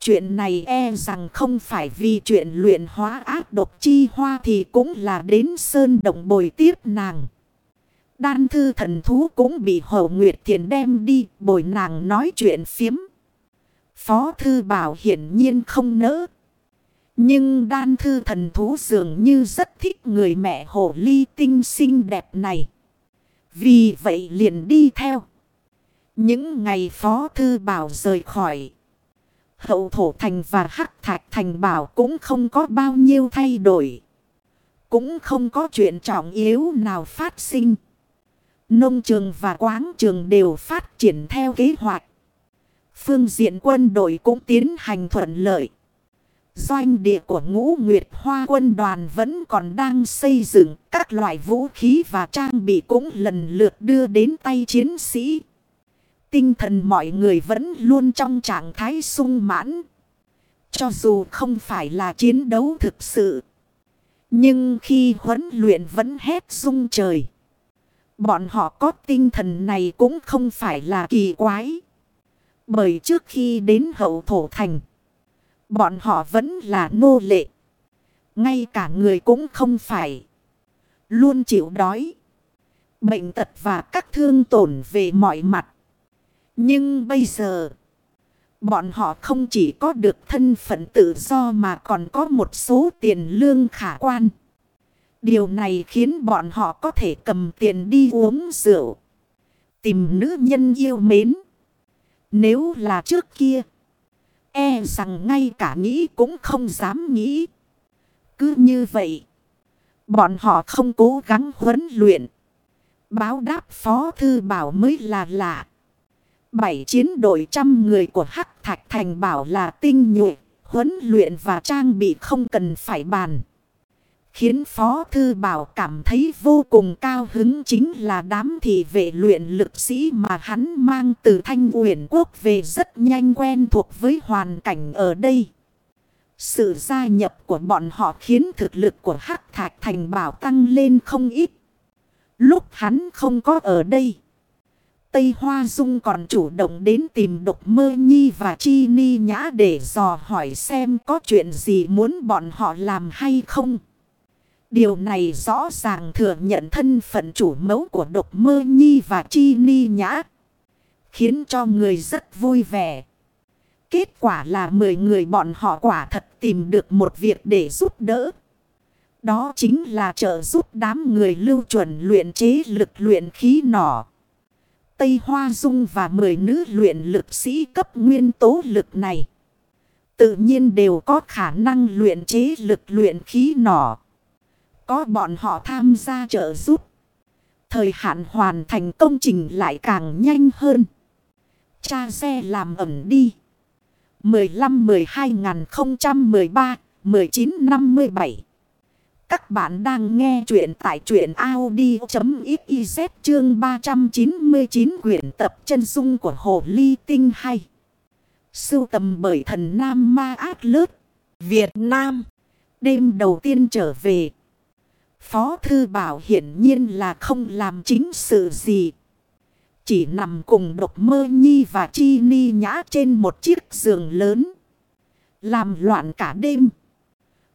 Chuyện này e rằng không phải vì chuyện luyện hóa ác độc chi hoa thì cũng là đến sơn động bồi tiếp nàng. Đan thư thần thú cũng bị hậu Nguyệt Thiền đem đi bồi nàng nói chuyện phiếm. Phó thư bảo hiển nhiên không nỡ. Nhưng đan thư thần thú dường như rất thích người mẹ hồ ly tinh xinh đẹp này. Vì vậy liền đi theo. Những ngày phó thư bảo rời khỏi. Hậu thổ thành và hắc thạch thành bảo cũng không có bao nhiêu thay đổi. Cũng không có chuyện trọng yếu nào phát sinh. Nông trường và quán trường đều phát triển theo kế hoạch. Phương diện quân đội cũng tiến hành thuận lợi. Doanh địa của ngũ Nguyệt Hoa quân đoàn vẫn còn đang xây dựng. Các loại vũ khí và trang bị cũng lần lượt đưa đến tay chiến sĩ. Tinh thần mọi người vẫn luôn trong trạng thái sung mãn. Cho dù không phải là chiến đấu thực sự. Nhưng khi huấn luyện vẫn hét sung trời. Bọn họ có tinh thần này cũng không phải là kỳ quái. Bởi trước khi đến hậu thổ thành. Bọn họ vẫn là nô lệ. Ngay cả người cũng không phải. Luôn chịu đói. Bệnh tật và các thương tổn về mọi mặt. Nhưng bây giờ. Bọn họ không chỉ có được thân phận tự do mà còn có một số tiền lương khả quan. Điều này khiến bọn họ có thể cầm tiền đi uống rượu. Tìm nữ nhân yêu mến. Nếu là trước kia. E rằng ngay cả nghĩ cũng không dám nghĩ. Cứ như vậy. Bọn họ không cố gắng huấn luyện. Báo đáp phó thư bảo mới là lạ. Bảy chiến đội trăm người của Hắc Thạch Thành bảo là tinh nhuệ, huấn luyện và trang bị không cần phải bàn. Khiến Phó Thư Bảo cảm thấy vô cùng cao hứng chính là đám thị vệ luyện lực sĩ mà hắn mang từ Thanh Uyển Quốc về rất nhanh quen thuộc với hoàn cảnh ở đây. Sự gia nhập của bọn họ khiến thực lực của Hắc Thạch Thành Bảo tăng lên không ít. Lúc hắn không có ở đây. Tây Hoa Dung còn chủ động đến tìm độc mơ nhi và chi ni nhã để dò hỏi xem có chuyện gì muốn bọn họ làm hay không. Điều này rõ ràng thừa nhận thân phận chủ mẫu của độc mơ nhi và chi ni nhã. Khiến cho người rất vui vẻ. Kết quả là 10 người bọn họ quả thật tìm được một việc để giúp đỡ. Đó chính là trợ giúp đám người lưu chuẩn luyện chế lực luyện khí nỏ. Tây Hoa Dung và 10 nữ luyện lực sĩ cấp nguyên tố lực này. Tự nhiên đều có khả năng luyện chế lực luyện khí nỏ. Có bọn họ tham gia trợ giúp. Thời hạn hoàn thành công trình lại càng nhanh hơn. Cha xe làm ẩm đi. 15-12-013-1957 Các bạn đang nghe chuyện tại truyện Audi.xyz chương 399 quyển tập chân dung của Hồ Ly Tinh hay. Sưu tầm bởi thần Nam Ma Át Lớt, Việt Nam. Đêm đầu tiên trở về. Phó Thư Bảo hiển nhiên là không làm chính sự gì. Chỉ nằm cùng độc mơ nhi và chi ni nhã trên một chiếc giường lớn. Làm loạn cả đêm.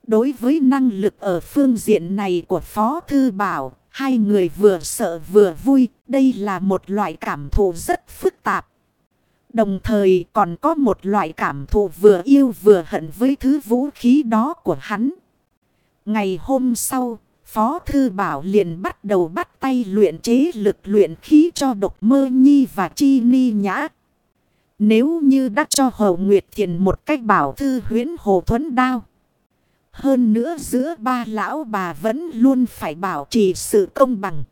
Đối với năng lực ở phương diện này của Phó Thư Bảo, hai người vừa sợ vừa vui. Đây là một loại cảm thụ rất phức tạp. Đồng thời còn có một loại cảm thụ vừa yêu vừa hận với thứ vũ khí đó của hắn. Ngày hôm sau, Phó Thư Bảo liền bắt đầu bắt tay luyện chế lực luyện khí cho độc mơ nhi và chi ni nhã. Nếu như đã cho Hồ Nguyệt Thiền một cách bảo thư huyến hồ thuẫn đao. Hơn nữa giữa ba lão bà vẫn luôn phải bảo trì sự công bằng.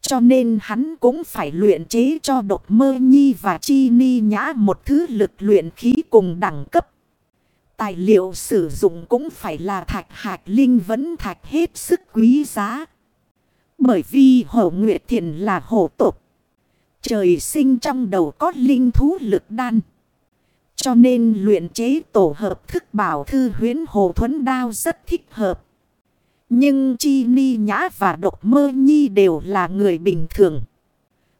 Cho nên hắn cũng phải luyện chế cho độc mơ nhi và chi ni nhã một thứ lực luyện khí cùng đẳng cấp. Tài liệu sử dụng cũng phải là thạch hạt linh vấn thạch hết sức quý giá. Bởi vì hổ nguyệt thiền là hổ tục. Trời sinh trong đầu có linh thú lực đan. Cho nên luyện chế tổ hợp thức bảo thư huyến hồ thuấn đao rất thích hợp. Nhưng Chi Ni Nhã và Độc Mơ Nhi đều là người bình thường.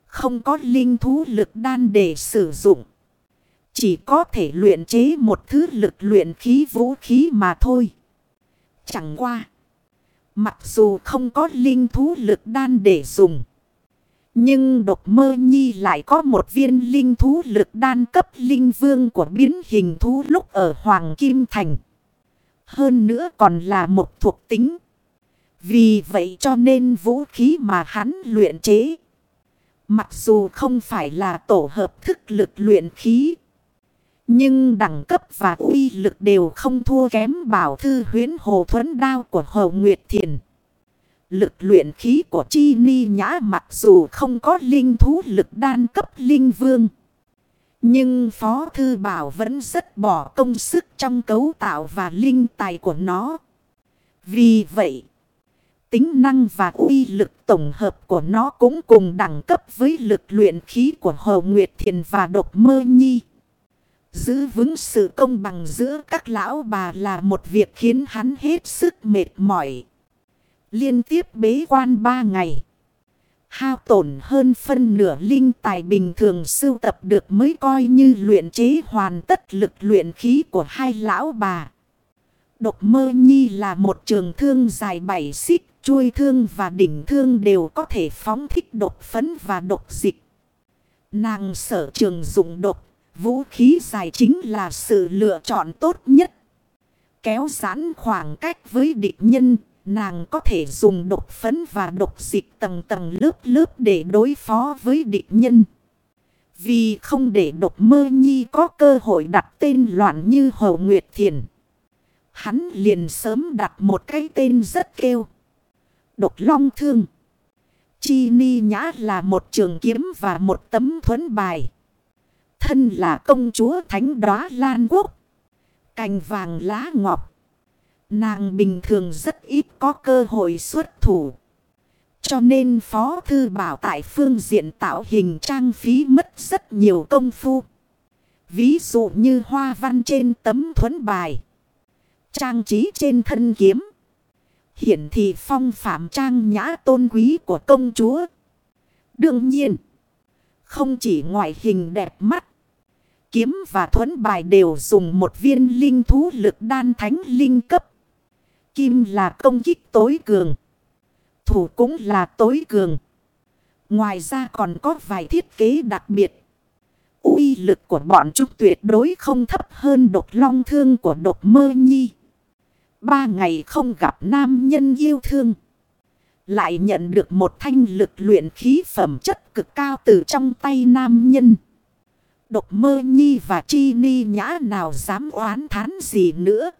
Không có linh thú lực đan để sử dụng. Chỉ có thể luyện chế một thứ lực luyện khí vũ khí mà thôi. Chẳng qua. Mặc dù không có linh thú lực đan để dùng. Nhưng độc mơ nhi lại có một viên linh thú lực đan cấp linh vương của biến hình thú lúc ở Hoàng Kim Thành. Hơn nữa còn là một thuộc tính. Vì vậy cho nên vũ khí mà hắn luyện chế. Mặc dù không phải là tổ hợp thức lực luyện khí. Nhưng đẳng cấp và uy lực đều không thua kém bảo thư huyến hồ thuẫn đao của Hồ Nguyệt Thiền. Lực luyện khí của Chi Ni Nhã mặc dù không có linh thú lực đan cấp linh vương. Nhưng Phó Thư Bảo vẫn rất bỏ công sức trong cấu tạo và linh tài của nó. Vì vậy, tính năng và uy lực tổng hợp của nó cũng cùng đẳng cấp với lực luyện khí của Hồ Nguyệt Thiền và Độc Mơ Nhi. Giữ vững sự công bằng giữa các lão bà là một việc khiến hắn hết sức mệt mỏi. Liên tiếp bế quan ba ngày. Hao tổn hơn phân nửa linh tài bình thường sưu tập được mới coi như luyện chế hoàn tất lực luyện khí của hai lão bà. Độc mơ nhi là một trường thương dài bảy xích, chuôi thương và đỉnh thương đều có thể phóng thích độc phấn và độc dịch. Nàng sở trường dụng độc Vũ khí dài chính là sự lựa chọn tốt nhất. Kéo giãn khoảng cách với địch nhân, nàng có thể dùng độc phấn và độc dịch tầng tầng lớp lớp để đối phó với địch nhân. Vì không để độc mơ nhi có cơ hội đặt tên loạn như Hồ Nguyệt Thiền. Hắn liền sớm đặt một cái tên rất kêu. Độc long thương. Chi ni nhã là một trường kiếm và một tấm thuẫn bài. Thân là công chúa thánh đóa lan quốc. Cành vàng lá ngọc. Nàng bình thường rất ít có cơ hội xuất thủ. Cho nên Phó Thư Bảo tại phương diện tạo hình trang phí mất rất nhiều công phu. Ví dụ như hoa văn trên tấm thuẫn bài. Trang trí trên thân kiếm. Hiển thị phong phạm trang nhã tôn quý của công chúa. Đương nhiên. Không chỉ ngoại hình đẹp mắt. Kiếm và thuẫn bài đều dùng một viên linh thú lực đan thánh linh cấp. Kim là công kích tối cường. Thủ cũng là tối cường. Ngoài ra còn có vài thiết kế đặc biệt. uy lực của bọn chúng tuyệt đối không thấp hơn độc long thương của độc mơ nhi. Ba ngày không gặp nam nhân yêu thương. Lại nhận được một thanh lực luyện khí phẩm chất cực cao từ trong tay nam nhân. Độc mơ nhi và chi ni nhã nào dám oán thán gì nữa.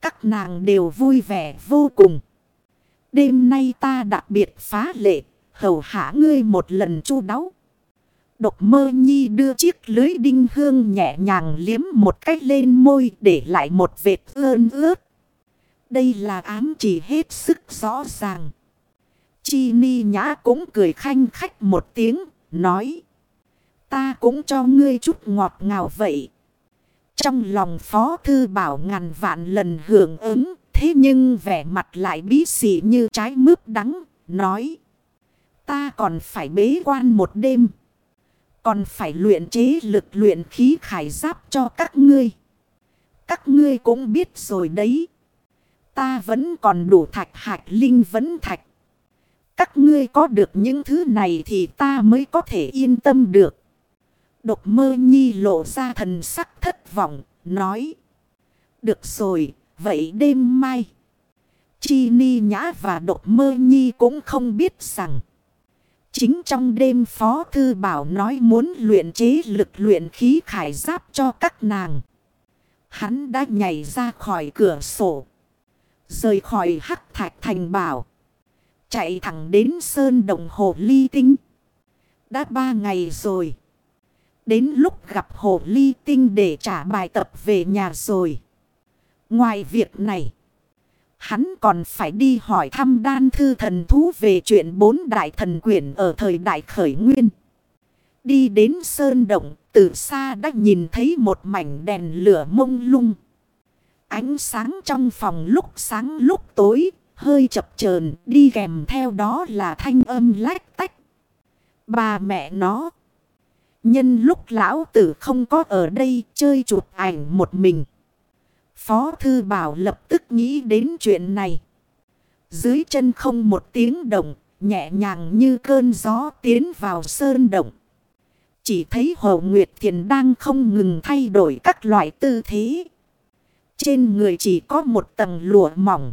Các nàng đều vui vẻ vô cùng. Đêm nay ta đặc biệt phá lệ, hầu hạ ngươi một lần chu đáo. Độc mơ nhi đưa chiếc lưới đinh hương nhẹ nhàng liếm một cách lên môi để lại một vệt ơn ướt. Đây là ám chỉ hết sức rõ ràng. Chi ni nhã cũng cười khanh khách một tiếng, nói. Ta cũng cho ngươi chút ngọt ngào vậy. Trong lòng Phó Thư Bảo ngàn vạn lần hưởng ứng, thế nhưng vẻ mặt lại bí xỉ như trái mướp đắng, nói. Ta còn phải bế quan một đêm. Còn phải luyện chế lực luyện khí khải giáp cho các ngươi. Các ngươi cũng biết rồi đấy. Ta vẫn còn đủ thạch hạch linh vấn thạch. Các ngươi có được những thứ này thì ta mới có thể yên tâm được. Độc mơ nhi lộ ra thần sắc thất vọng, nói. Được rồi, vậy đêm mai. Chi ni nhã và độc mơ nhi cũng không biết rằng. Chính trong đêm Phó Thư Bảo nói muốn luyện chế lực luyện khí khải giáp cho các nàng. Hắn đã nhảy ra khỏi cửa sổ. Rời khỏi hắc thạch thành bảo. Chạy thẳng đến sơn đồng hồ ly tinh. Đã ba ngày rồi. Đến lúc gặp hồ ly tinh để trả bài tập về nhà rồi. Ngoài việc này. Hắn còn phải đi hỏi thăm đan thư thần thú về chuyện bốn đại thần quyển ở thời đại khởi nguyên. Đi đến sơn động, từ xa đã nhìn thấy một mảnh đèn lửa mông lung. Ánh sáng trong phòng lúc sáng lúc tối, hơi chập chờn đi kèm theo đó là thanh âm lách tách. Bà mẹ nó. Nhân lúc lão tử không có ở đây chơi chụp ảnh một mình. Phó Thư Bảo lập tức nghĩ đến chuyện này. Dưới chân không một tiếng động, nhẹ nhàng như cơn gió tiến vào sơn động. Chỉ thấy Hồ Nguyệt Thiền đang không ngừng thay đổi các loại tư thế. Trên người chỉ có một tầng lụa mỏng.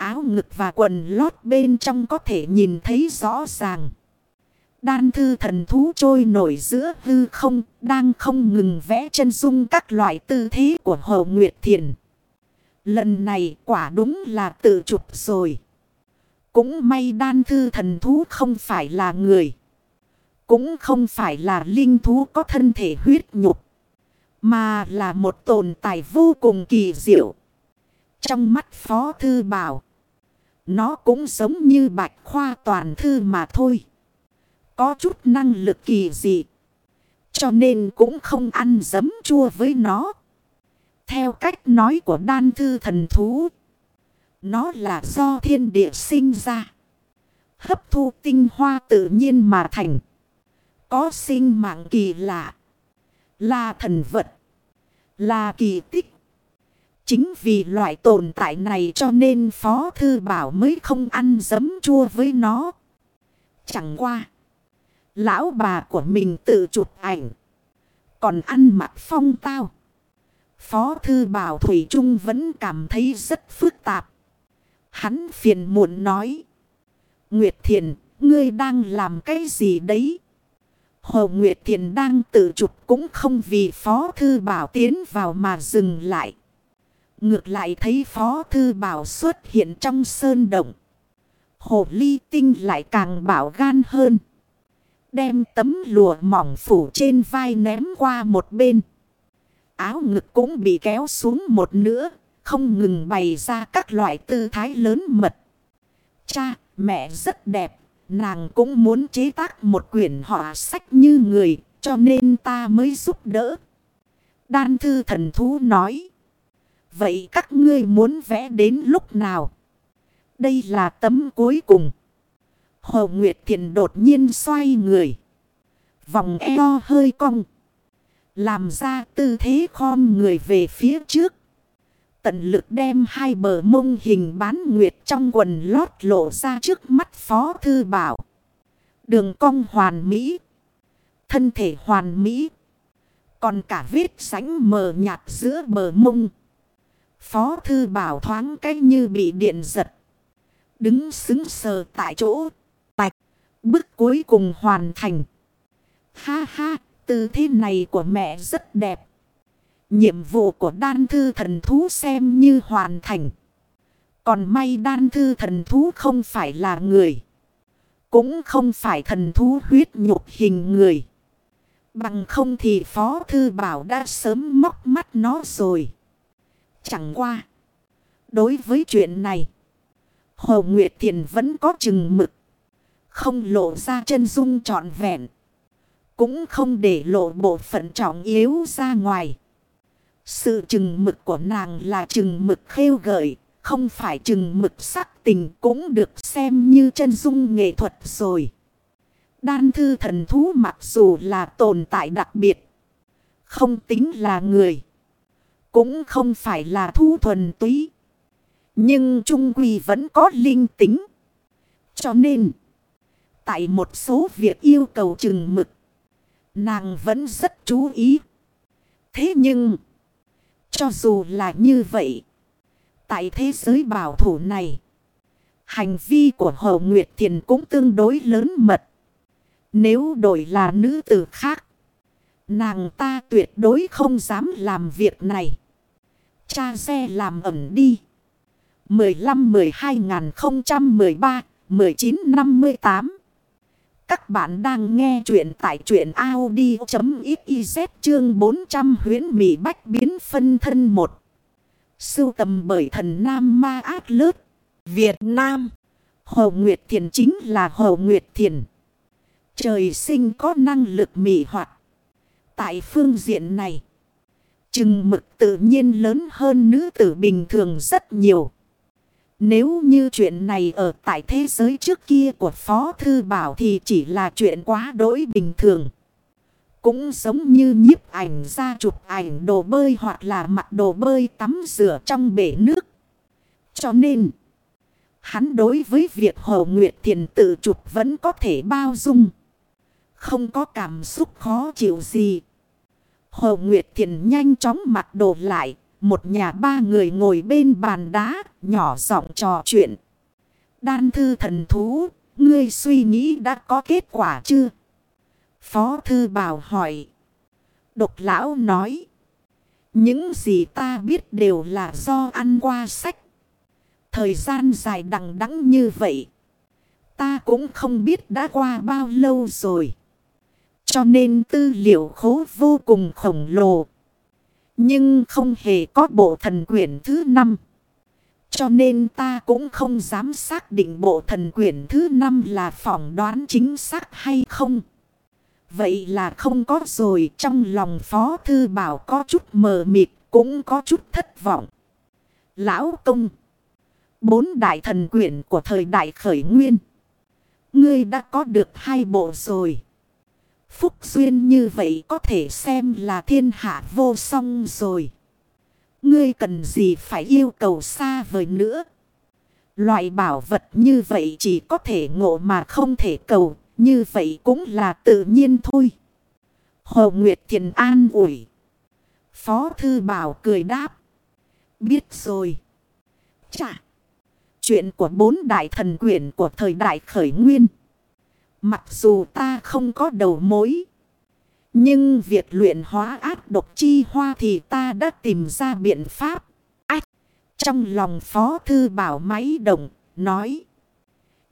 Áo ngực và quần lót bên trong có thể nhìn thấy rõ ràng. Đan thư thần thú trôi nổi giữa hư không, đang không ngừng vẽ chân dung các loại tư thế của Hồ Nguyệt Thiền. Lần này quả đúng là tự chụp rồi. Cũng may đan thư thần thú không phải là người. Cũng không phải là linh thú có thân thể huyết nhục. Mà là một tồn tại vô cùng kỳ diệu. Trong mắt Phó Thư Bảo. Nó cũng giống như bạch khoa toàn thư mà thôi có chút năng lực kỳ dị. Cho nên cũng không ăn dấm chua với nó. Theo cách nói của đan thư thần thú. Nó là do thiên địa sinh ra. Hấp thu tinh hoa tự nhiên mà thành. Có sinh mạng kỳ lạ. Là thần vật. Là kỳ tích. Chính vì loại tồn tại này cho nên Phó Thư Bảo mới không ăn dấm chua với nó. Chẳng qua. Lão bà của mình tự chụp ảnh. Còn ăn mặc phong tao. Phó thư bảo Thủy Trung vẫn cảm thấy rất phức tạp. Hắn phiền muộn nói. Nguyệt Thiền, ngươi đang làm cái gì đấy? Hồ Nguyệt Thiền đang tự chụp cũng không vì Phó Thư Bảo tiến vào mà dừng lại. Ngược lại thấy Phó Thư Bảo xuất hiện trong sơn động. Hồ Ly Tinh lại càng bảo gan hơn. Đem tấm lụa mỏng phủ trên vai ném qua một bên. Áo ngực cũng bị kéo xuống một nửa, Không ngừng bày ra các loại tư thái lớn mật. Cha, mẹ rất đẹp. Nàng cũng muốn chế tác một quyển họa sách như người. Cho nên ta mới giúp đỡ. Đan thư thần thú nói. Vậy các ngươi muốn vẽ đến lúc nào? Đây là tấm cuối cùng. Hồ Nguyệt Thiền đột nhiên xoay người. Vòng eo hơi cong. Làm ra tư thế khom người về phía trước. Tận lực đem hai bờ mông hình bán nguyệt trong quần lót lộ ra trước mắt Phó Thư Bảo. Đường cong hoàn mỹ. Thân thể hoàn mỹ. Còn cả vết sánh mờ nhạt giữa bờ mông. Phó Thư Bảo thoáng cách như bị điện giật. Đứng xứng sờ tại chỗ. Bước cuối cùng hoàn thành. Ha ha, tư thế này của mẹ rất đẹp. Nhiệm vụ của đan thư thần thú xem như hoàn thành. Còn may đan thư thần thú không phải là người. Cũng không phải thần thú huyết nhục hình người. Bằng không thì Phó Thư Bảo đã sớm móc mắt nó rồi. Chẳng qua. Đối với chuyện này. Hồ Nguyệt Thiền vẫn có chừng mực. Không lộ ra chân dung trọn vẹn. Cũng không để lộ bộ phận trọng yếu ra ngoài. Sự chừng mực của nàng là chừng mực khêu gợi, không phải chừng mực sắc tình cũng được xem như chân dung nghệ thuật rồi. Đan thư thần thú mặc dù là tồn tại đặc biệt. Không tính là người. Cũng không phải là thu thuần túy. Nhưng trung quy vẫn có linh tính. Cho nên. Tại một số việc yêu cầu chừng mực. Nàng vẫn rất chú ý. Thế nhưng. Cho dù là như vậy. Tại thế giới bảo thủ này. Hành vi của Hồ Nguyệt Thiền cũng tương đối lớn mật. Nếu đổi là nữ tử khác. Nàng ta tuyệt đối không dám làm việc này. Cha xe làm ẩm đi. 15-12-013-1958 Các bạn đang nghe chuyện tại chuyện Audi.xyz chương 400 huyến Mỹ Bách biến phân thân 1. Sưu tầm bởi thần Nam Ma Át Lớp, Việt Nam. Hồ Nguyệt Thiền chính là Hồ Nguyệt Thiền. Trời sinh có năng lực mị hoạt. Tại phương diện này, chừng mực tự nhiên lớn hơn nữ tử bình thường rất nhiều. Nếu như chuyện này ở tại thế giới trước kia của Phó Thư Bảo thì chỉ là chuyện quá đỗi bình thường. Cũng giống như nhiếp ảnh ra chụp ảnh đồ bơi hoặc là mặc đồ bơi tắm rửa trong bể nước. Cho nên, hắn đối với việc Hồ Nguyệt Thiền tự chụp vẫn có thể bao dung. Không có cảm xúc khó chịu gì. Hồ Nguyệt Thiền nhanh chóng mặc đồ lại. Một nhà ba người ngồi bên bàn đá, nhỏ giọng trò chuyện. Đan thư thần thú, ngươi suy nghĩ đã có kết quả chưa? Phó thư bảo hỏi. Độc lão nói. Những gì ta biết đều là do ăn qua sách. Thời gian dài đằng đẵng như vậy. Ta cũng không biết đã qua bao lâu rồi. Cho nên tư liệu khố vô cùng khổng lồ. Nhưng không hề có bộ thần quyển thứ năm. Cho nên ta cũng không dám xác định bộ thần quyển thứ năm là phỏng đoán chính xác hay không. Vậy là không có rồi, trong lòng Phó Thư Bảo có chút mờ mịt, cũng có chút thất vọng. Lão Công, Bốn đại thần quyển của thời đại khởi nguyên. Ngươi đã có được hai bộ rồi. Phúc duyên như vậy có thể xem là thiên hạ vô song rồi. Ngươi cần gì phải yêu cầu xa vời nữa. Loại bảo vật như vậy chỉ có thể ngộ mà không thể cầu. Như vậy cũng là tự nhiên thôi. Hồ Nguyệt Thiền an ủi. Phó Thư Bảo cười đáp. Biết rồi. Chà. Chuyện của bốn đại thần quyển của thời đại khởi nguyên. Mặc dù ta không có đầu mối. Nhưng việc luyện hóa ác độc chi hoa thì ta đã tìm ra biện pháp. Ách! Trong lòng phó thư bảo máy đồng nói.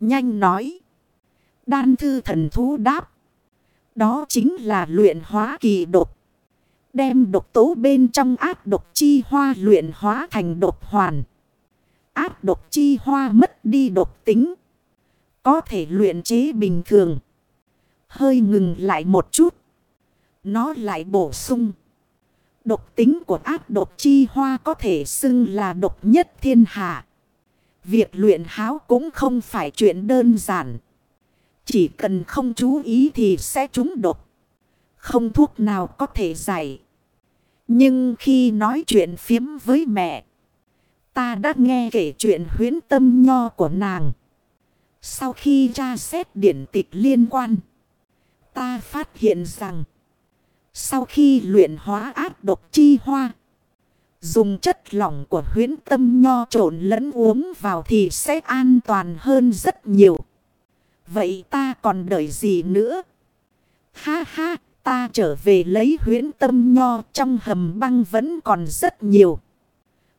Nhanh nói. Đan thư thần thú đáp. Đó chính là luyện hóa kỳ độc. Đem độc tố bên trong ác độc chi hoa luyện hóa thành độc hoàn. Ác độc chi hoa mất đi độc tính. Có thể luyện chế bình thường. Hơi ngừng lại một chút. Nó lại bổ sung. Độc tính của ác độc chi hoa có thể xưng là độc nhất thiên hạ. Việc luyện háo cũng không phải chuyện đơn giản. Chỉ cần không chú ý thì sẽ trúng độc. Không thuốc nào có thể giải. Nhưng khi nói chuyện phiếm với mẹ. Ta đã nghe kể chuyện huyến tâm nho của nàng. Sau khi tra xét điển tịch liên quan, ta phát hiện rằng, sau khi luyện hóa ác độc chi hoa, dùng chất lỏng của huyến tâm nho trộn lẫn uống vào thì sẽ an toàn hơn rất nhiều. Vậy ta còn đợi gì nữa? Ha ha, ta trở về lấy huyến tâm nho trong hầm băng vẫn còn rất nhiều.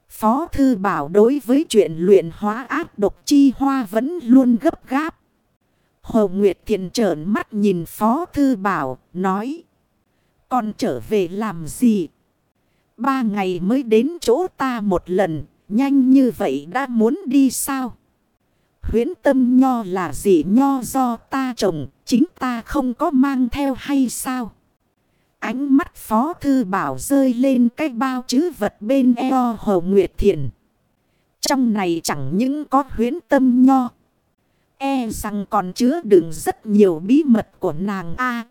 Phó Thư Bảo đối với chuyện luyện hóa ác độc chi hoa vẫn luôn gấp gáp. Hồ Nguyệt thiện trởn mắt nhìn Phó Thư Bảo, nói. Còn trở về làm gì? Ba ngày mới đến chỗ ta một lần, nhanh như vậy đã muốn đi sao? Huyến tâm nho là gì nho do ta trồng, chính ta không có mang theo hay sao? Ánh mắt Phó Thư Bảo rơi lên cái bao chữ vật bên eo Hồ Nguyệt Thiền. trong này chẳng những có huyến tâm nho. E rằng còn chứa đựng rất nhiều bí mật của nàng A.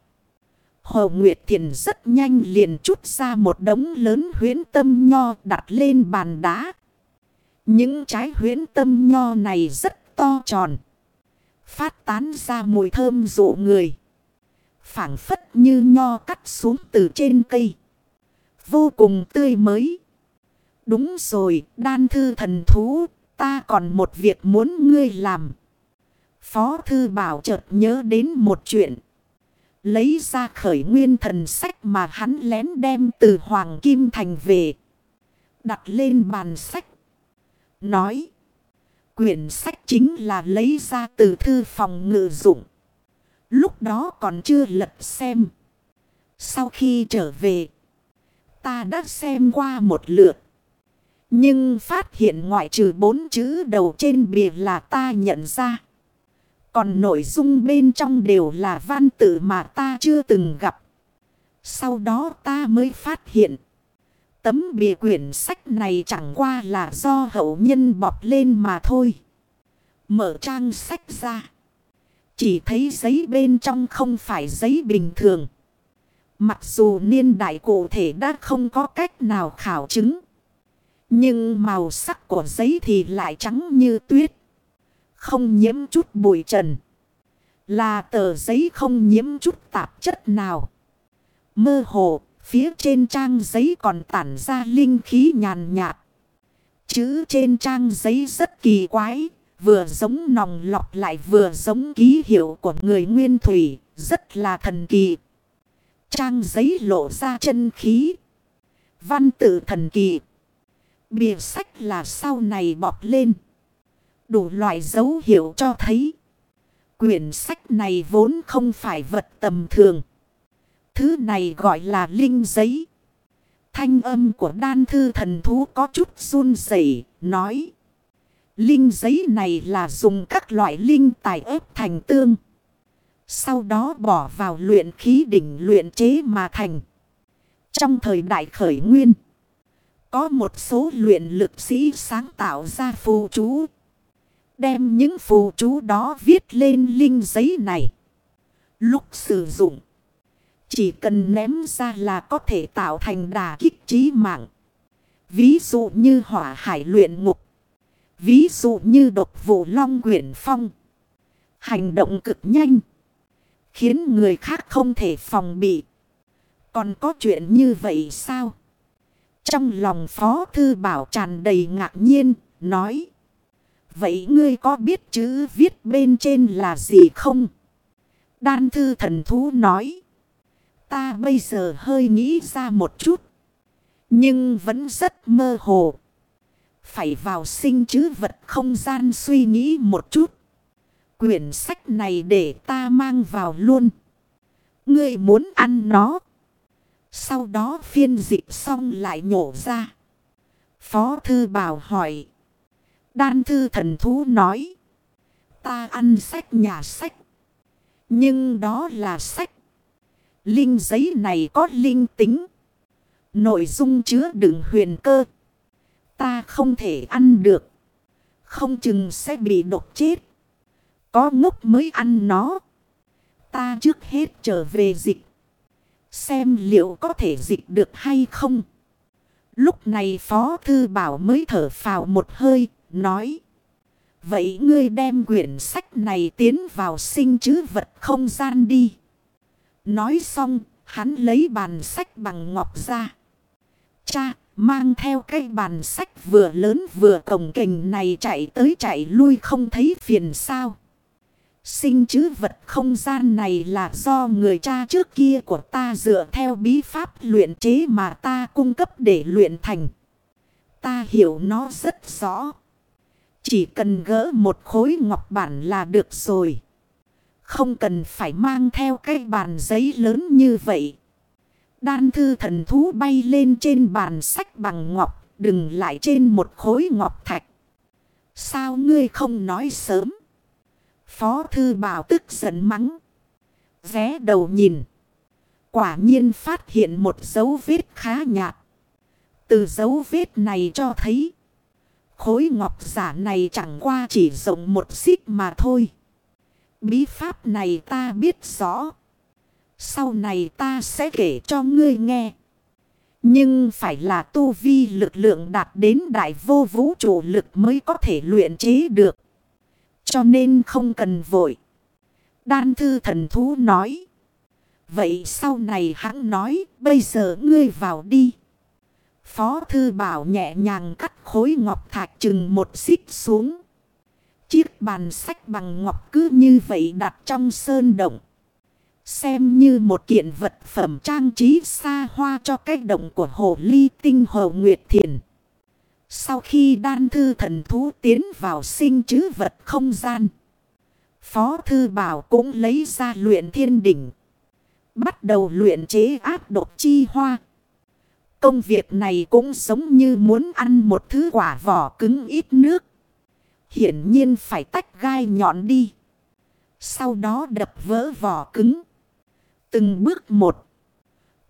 Hồ Nguyệt Thiền rất nhanh liền chút ra một đống lớn huyến tâm nho đặt lên bàn đá. Những trái huyến tâm nho này rất to tròn. Phát tán ra mùi thơm dụ người phảng phất như nho cắt xuống từ trên cây. Vô cùng tươi mới. Đúng rồi, đan thư thần thú, ta còn một việc muốn ngươi làm. Phó thư bảo chợt nhớ đến một chuyện. Lấy ra khởi nguyên thần sách mà hắn lén đem từ Hoàng Kim Thành về. Đặt lên bàn sách. Nói. Quyển sách chính là lấy ra từ thư phòng ngự dụng. Lúc đó còn chưa lật xem. Sau khi trở về. Ta đã xem qua một lượt. Nhưng phát hiện ngoại trừ bốn chữ đầu trên bìa là ta nhận ra. Còn nội dung bên trong đều là văn tự mà ta chưa từng gặp. Sau đó ta mới phát hiện. Tấm bìa quyển sách này chẳng qua là do hậu nhân bọc lên mà thôi. Mở trang sách ra. Chỉ thấy giấy bên trong không phải giấy bình thường. Mặc dù niên đại cụ thể đã không có cách nào khảo chứng. Nhưng màu sắc của giấy thì lại trắng như tuyết. Không nhiễm chút bụi trần. Là tờ giấy không nhiễm chút tạp chất nào. Mơ hồ, phía trên trang giấy còn tản ra linh khí nhàn nhạt. Chữ trên trang giấy rất kỳ quái, vừa giống nòng lọc lại vừa giống ký hiệu của người nguyên thủy, rất là thần kỳ. Trang giấy lộ ra chân khí. Văn tự thần kỳ. Bìa sách là sau này bọt lên. Đủ loại dấu hiệu cho thấy. Quyển sách này vốn không phải vật tầm thường. Thứ này gọi là linh giấy. Thanh âm của đan thư thần thú có chút run rẩy nói. Linh giấy này là dùng các loại linh tài ép thành tương. Sau đó bỏ vào luyện khí đỉnh luyện chế mà thành. Trong thời đại khởi nguyên. Có một số luyện lực sĩ sáng tạo ra phù chú. Đem những phù chú đó viết lên linh giấy này. Lúc sử dụng. Chỉ cần ném ra là có thể tạo thành đà kích trí mạng. Ví dụ như hỏa hải luyện ngục. Ví dụ như độc vụ long quyển phong. Hành động cực nhanh. Khiến người khác không thể phòng bị. Còn có chuyện như vậy sao? Trong lòng Phó Thư Bảo tràn đầy ngạc nhiên, nói. Vậy ngươi có biết chữ viết bên trên là gì không? Đan Thư Thần Thú nói. Ta bây giờ hơi nghĩ ra một chút. Nhưng vẫn rất mơ hồ. Phải vào sinh chữ vật không gian suy nghĩ một chút. Quyển sách này để ta mang vào luôn. Ngươi muốn ăn nó. Sau đó phiên dịch xong lại nhổ ra. Phó thư bảo hỏi. Đan thư thần thú nói. Ta ăn sách nhà sách. Nhưng đó là sách. Linh giấy này có linh tính. Nội dung chứa đựng huyền cơ. Ta không thể ăn được. Không chừng sẽ bị độc chết. Có ngốc mới ăn nó. Ta trước hết trở về dịch. Xem liệu có thể dịch được hay không. Lúc này Phó Thư Bảo mới thở phào một hơi, nói. Vậy ngươi đem quyển sách này tiến vào sinh chứ vật không gian đi. Nói xong, hắn lấy bàn sách bằng ngọc ra. Cha, mang theo cái bàn sách vừa lớn vừa cổng kình này chạy tới chạy lui không thấy phiền sao. Sinh chứ vật không gian này là do người cha trước kia của ta dựa theo bí pháp luyện chế mà ta cung cấp để luyện thành. Ta hiểu nó rất rõ. Chỉ cần gỡ một khối ngọc bản là được rồi. Không cần phải mang theo cái bàn giấy lớn như vậy. Đan thư thần thú bay lên trên bàn sách bằng ngọc, đừng lại trên một khối ngọc thạch. Sao ngươi không nói sớm? Phó thư bảo tức giận mắng. Vé đầu nhìn. Quả nhiên phát hiện một dấu vết khá nhạt. Từ dấu vết này cho thấy. Khối ngọc giả này chẳng qua chỉ rộng một xích mà thôi. Bí pháp này ta biết rõ. Sau này ta sẽ kể cho ngươi nghe. Nhưng phải là tu vi lực lượng đạt đến đại vô vũ trụ lực mới có thể luyện chế được. Cho nên không cần vội. Đan thư thần thú nói. Vậy sau này hắn nói, bây giờ ngươi vào đi. Phó thư bảo nhẹ nhàng cắt khối ngọc thạch chừng một xích xuống. Chiếc bàn sách bằng ngọc cứ như vậy đặt trong sơn động. Xem như một kiện vật phẩm trang trí xa hoa cho cái động của hồ ly tinh hồ Nguyệt Thiền. Sau khi đan thư thần thú tiến vào sinh chứ vật không gian. Phó thư bảo cũng lấy ra luyện thiên đỉnh. Bắt đầu luyện chế áp độc chi hoa. Công việc này cũng giống như muốn ăn một thứ quả vỏ cứng ít nước. Hiển nhiên phải tách gai nhọn đi. Sau đó đập vỡ vỏ cứng. Từng bước một.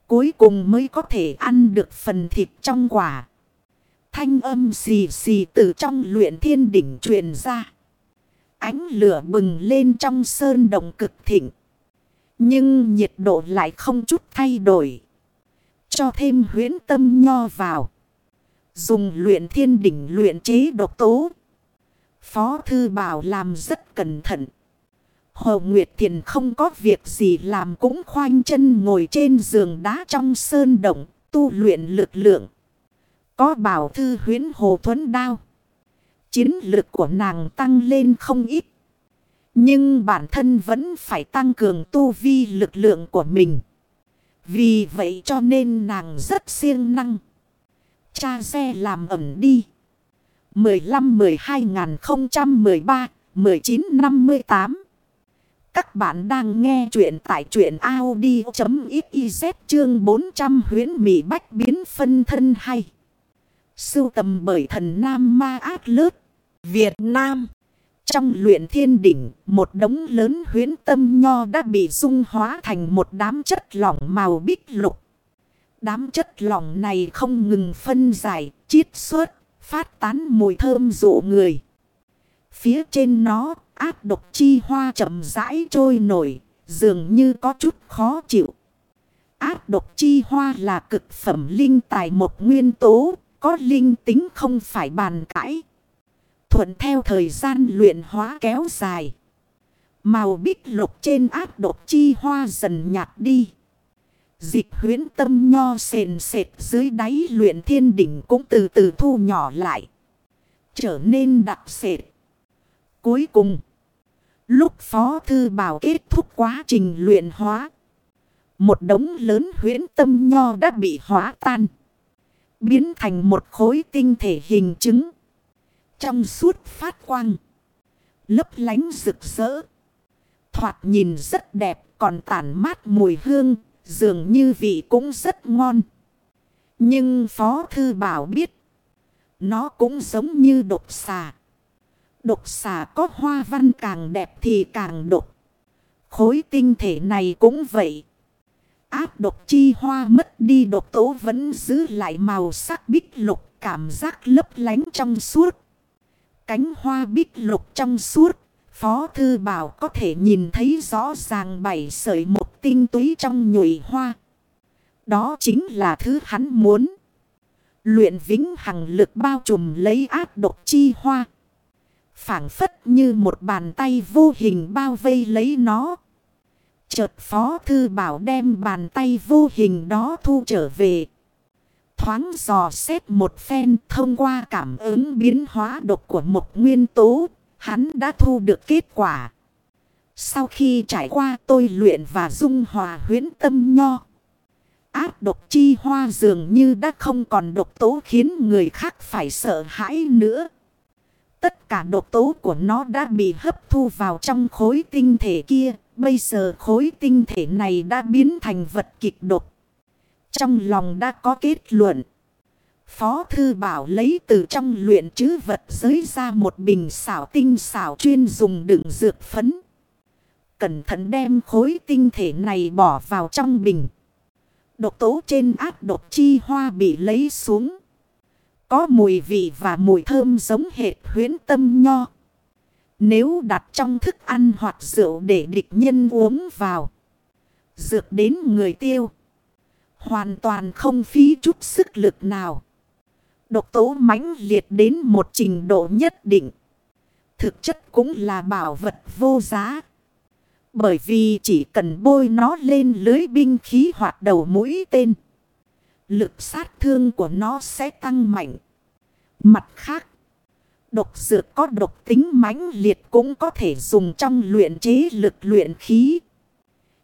Cuối cùng mới có thể ăn được phần thịt trong quả. Thanh âm xì xì từ trong luyện thiên đỉnh truyền ra. Ánh lửa bừng lên trong sơn đồng cực thịnh. Nhưng nhiệt độ lại không chút thay đổi. Cho thêm huyến tâm nho vào. Dùng luyện thiên đỉnh luyện chế độc tố. Phó Thư Bảo làm rất cẩn thận. Hồ Nguyệt Thiền không có việc gì làm cũng khoanh chân ngồi trên giường đá trong sơn động, tu luyện lực lượng. Có bảo thư huyến hồ thuấn đao. Chiến lực của nàng tăng lên không ít. Nhưng bản thân vẫn phải tăng cường tu vi lực lượng của mình. Vì vậy cho nên nàng rất siêng năng. Cha xe làm ẩm đi. 15-12-013-1958 các bạn đang nghe chuyện tại chuyện Audi.xyz chương 400 huyến Mỹ Bách biến phân thân hay. Sưu tầm bởi thần Nam Ma Át Lớp, Việt Nam. Trong luyện thiên đỉnh, một đống lớn huyến tâm nho đã bị dung hóa thành một đám chất lỏng màu bích lục. Đám chất lỏng này không ngừng phân giải, chiết xuất, phát tán mùi thơm dụ người. Phía trên nó, áp độc chi hoa chậm rãi trôi nổi, dường như có chút khó chịu. Áp độc chi hoa là cực phẩm linh tài một nguyên tố, có linh tính không phải bàn cãi. Thuận theo thời gian luyện hóa kéo dài. Màu bích lục trên áp độc chi hoa dần nhạt đi. Dịch huyến tâm nho sền sệt dưới đáy luyện thiên đỉnh cũng từ từ thu nhỏ lại. Trở nên đặc sệt. Cuối cùng. Lúc Phó Thư Bảo kết thúc quá trình luyện hóa. Một đống lớn huyễn tâm nho đã bị hóa tan. Biến thành một khối tinh thể hình chứng. Trong suốt phát quang. Lấp lánh rực rỡ. Thoạt nhìn rất đẹp, còn tản mát mùi hương. Dường như vị cũng rất ngon. Nhưng Phó Thư Bảo biết. Nó cũng giống như độc xà. Độc xà có hoa văn càng đẹp thì càng độc. Khối tinh thể này cũng vậy. Áp độc chi hoa mất đi độc tố vẫn giữ lại màu sắc bích lục, cảm giác lấp lánh trong suốt. Cánh hoa bích lục trong suốt. Phó Thư Bảo có thể nhìn thấy rõ ràng bảy sợi một tinh túy trong nhụy hoa. Đó chính là thứ hắn muốn. Luyện vĩnh hằng lực bao trùm lấy áp độc chi hoa phảng phất như một bàn tay vô hình bao vây lấy nó. Chợt phó thư bảo đem bàn tay vô hình đó thu trở về. Thoáng dò xét một phen thông qua cảm ứng biến hóa độc của một nguyên tố. Hắn đã thu được kết quả. Sau khi trải qua tôi luyện và dung hòa huyến tâm nho. Áp độc chi hoa dường như đã không còn độc tố khiến người khác phải sợ hãi nữa. Tất cả độc tố của nó đã bị hấp thu vào trong khối tinh thể kia. Bây giờ khối tinh thể này đã biến thành vật kịch độc. Trong lòng đã có kết luận. Phó Thư Bảo lấy từ trong luyện chứ vật giới ra một bình xảo tinh xảo chuyên dùng đựng dược phấn. Cẩn thận đem khối tinh thể này bỏ vào trong bình. Độc tố trên áp độc chi hoa bị lấy xuống. Có mùi vị và mùi thơm giống hệt huyến tâm nho. Nếu đặt trong thức ăn hoặc rượu để địch nhân uống vào. Dược đến người tiêu. Hoàn toàn không phí chút sức lực nào. Độc tố mãnh liệt đến một trình độ nhất định. Thực chất cũng là bảo vật vô giá. Bởi vì chỉ cần bôi nó lên lưới binh khí hoặc đầu mũi tên. Lực sát thương của nó sẽ tăng mạnh. Mặt khác. Độc dược có độc tính mãnh liệt cũng có thể dùng trong luyện chế lực luyện khí.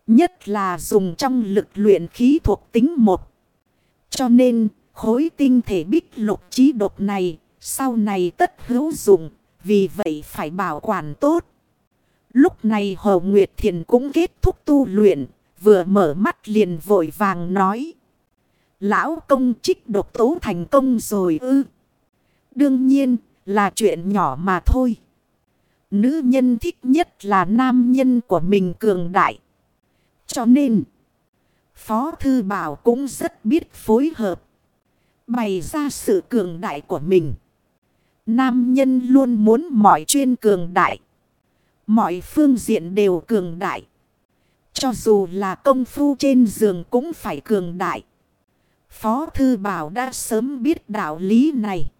Nhất là dùng trong lực luyện khí thuộc tính một. Cho nên, khối tinh thể bích lục trí độc này, sau này tất hữu dụng. Vì vậy phải bảo quản tốt. Lúc này Hồ Nguyệt Thiền cũng kết thúc tu luyện. Vừa mở mắt liền vội vàng nói. Lão công trích độc tố thành công rồi ư. Đương nhiên là chuyện nhỏ mà thôi. Nữ nhân thích nhất là nam nhân của mình cường đại. Cho nên, Phó Thư Bảo cũng rất biết phối hợp. Bày ra sự cường đại của mình. Nam nhân luôn muốn mọi chuyên cường đại. Mọi phương diện đều cường đại. Cho dù là công phu trên giường cũng phải cường đại. Phó Thư Bảo đã sớm biết đạo lý này.